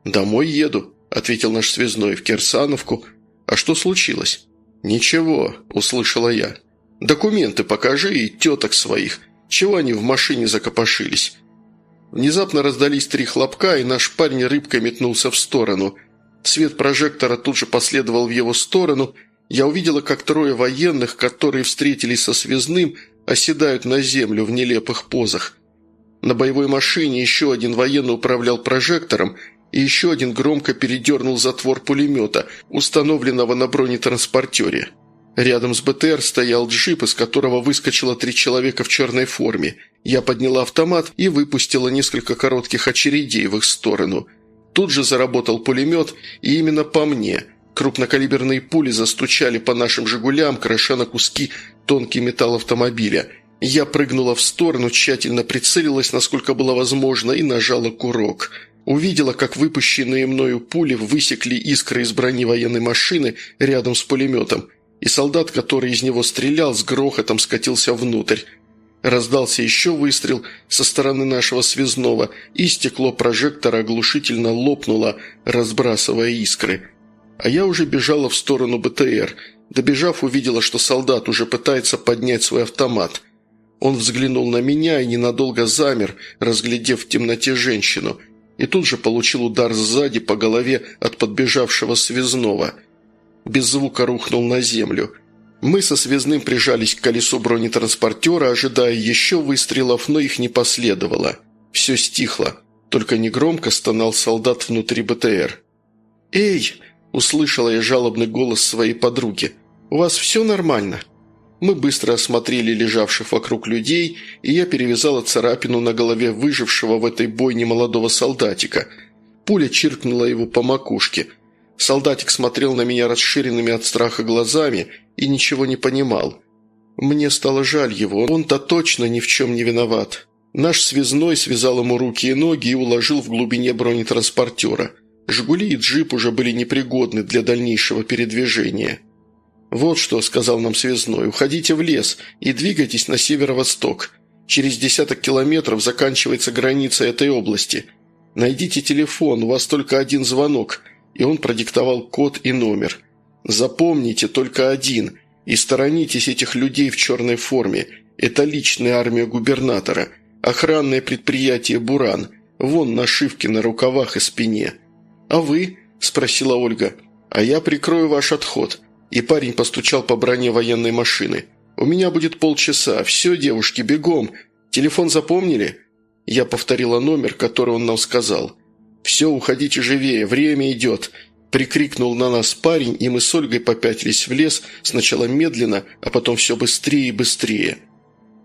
«Домой еду», – ответил наш связной, – «в Кирсановку. А что случилось?» «Ничего», – услышала я. «Документы покажи и теток своих. Чего они в машине закопошились?» Внезапно раздались три хлопка, и наш парень рыбкой метнулся в сторону. Свет прожектора тут же последовал в его сторону. Я увидела, как трое военных, которые встретились со связным, оседают на землю в нелепых позах. На боевой машине еще один военный управлял прожектором, и еще один громко передернул затвор пулемета, установленного на бронетранспортере. Рядом с БТР стоял джип, из которого выскочило три человека в черной форме. Я подняла автомат и выпустила несколько коротких очередей в их сторону. Тут же заработал пулемет, и именно по мне. Крупнокалиберные пули застучали по нашим «Жигулям», кроша на куски тонкий металл автомобиля. Я прыгнула в сторону, тщательно прицелилась, насколько было возможно, и нажала курок – Увидела, как выпущенные мною пули высекли искры из брони военной машины рядом с пулеметом, и солдат, который из него стрелял, с грохотом скатился внутрь. Раздался еще выстрел со стороны нашего связного, и стекло прожектора оглушительно лопнуло, разбрасывая искры. А я уже бежала в сторону БТР. Добежав, увидела, что солдат уже пытается поднять свой автомат. Он взглянул на меня и ненадолго замер, разглядев в темноте женщину – и тут же получил удар сзади по голове от подбежавшего связного. Без звука рухнул на землю. Мы со связным прижались к колесу бронетранспортера, ожидая еще выстрелов, но их не последовало. Все стихло, только негромко стонал солдат внутри БТР. «Эй!» – услышала я жалобный голос своей подруги. «У вас все нормально?» Мы быстро осмотрели лежавших вокруг людей, и я перевязала царапину на голове выжившего в этой бойне молодого солдатика. Пуля чиркнула его по макушке. Солдатик смотрел на меня расширенными от страха глазами и ничего не понимал. Мне стало жаль его, он-то точно ни в чем не виноват. Наш связной связал ему руки и ноги и уложил в глубине бронетранспортера. «Жигули» и джип уже были непригодны для дальнейшего передвижения. «Вот что», – сказал нам связной, – «уходите в лес и двигайтесь на северо-восток. Через десяток километров заканчивается граница этой области. Найдите телефон, у вас только один звонок». И он продиктовал код и номер. «Запомните только один и сторонитесь этих людей в черной форме. Это личная армия губернатора, охранное предприятие «Буран». Вон нашивки на рукавах и спине». «А вы?» – спросила Ольга. «А я прикрою ваш отход» и парень постучал по броне военной машины. «У меня будет полчаса. Все, девушки, бегом. Телефон запомнили?» Я повторила номер, который он нам сказал. «Все, уходите живее, время идет!» Прикрикнул на нас парень, и мы с Ольгой попятились в лес, сначала медленно, а потом все быстрее и быстрее.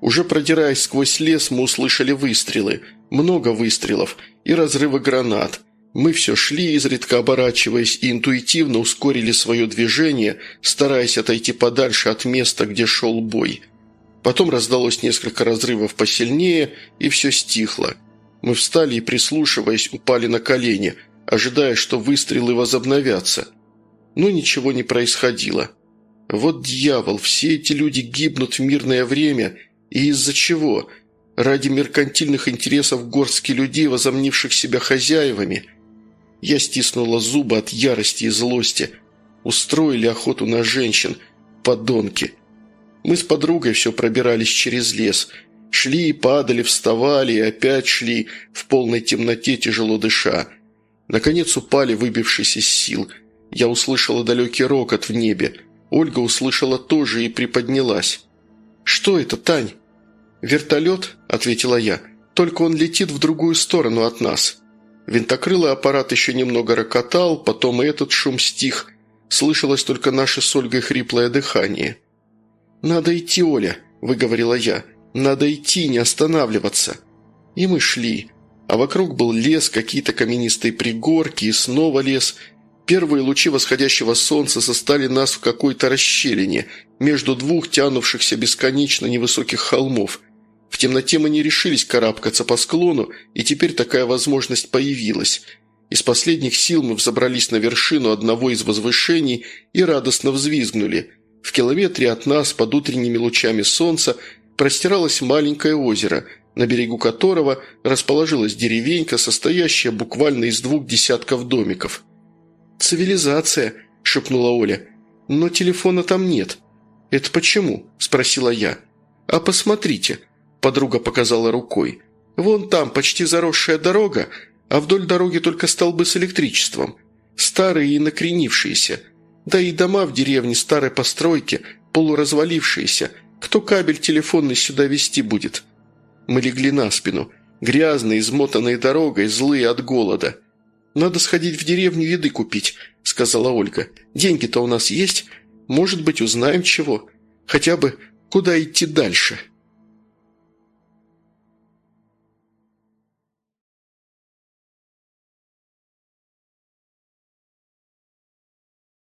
Уже продираясь сквозь лес, мы услышали выстрелы. Много выстрелов и разрывы гранат – мы все шли, изредка оборачиваясь, и интуитивно ускорили свое движение, стараясь отойти подальше от места, где шел бой. Потом раздалось несколько разрывов посильнее, и все стихло. Мы встали и, прислушиваясь, упали на колени, ожидая, что выстрелы возобновятся. Но ничего не происходило. Вот дьявол, все эти люди гибнут в мирное время, и из-за чего? Ради меркантильных интересов горстки людей, возомнивших себя хозяевами – я стиснула зубы от ярости и злости. Устроили охоту на женщин, подонки. Мы с подругой все пробирались через лес. Шли и падали, вставали и опять шли, в полной темноте тяжело дыша. Наконец упали, выбившись из сил. Я услышала далекий рокот в небе. Ольга услышала тоже и приподнялась. «Что это, Тань?» «Вертолет», — ответила я. «Только он летит в другую сторону от нас». Винтокрылый аппарат еще немного рокотал, потом и этот шум стих. Слышалось только наше с Ольгой хриплое дыхание. «Надо идти, Оля», – выговорила я. «Надо идти, не останавливаться». И мы шли. А вокруг был лес, какие-то каменистые пригорки и снова лес. Первые лучи восходящего солнца застали нас в какой-то расщелине между двух тянувшихся бесконечно невысоких холмов – в темноте мы не решились карабкаться по склону, и теперь такая возможность появилась. Из последних сил мы взобрались на вершину одного из возвышений и радостно взвизгнули. В километре от нас, под утренними лучами солнца, простиралось маленькое озеро, на берегу которого расположилась деревенька, состоящая буквально из двух десятков домиков. «Цивилизация», – шепнула Оля. «Но телефона там нет». «Это почему?» – спросила я. «А посмотрите», – подруга показала рукой. «Вон там почти заросшая дорога, а вдоль дороги только столбы с электричеством. Старые и накренившиеся. Да и дома в деревне старой постройки, полуразвалившиеся. Кто кабель телефонный сюда вести будет?» Мы легли на спину. Грязные, измотанные дорогой, злые от голода. «Надо сходить в деревню еды купить», – сказала Ольга. «Деньги-то у нас есть. Может быть, узнаем чего. Хотя бы, куда идти дальше».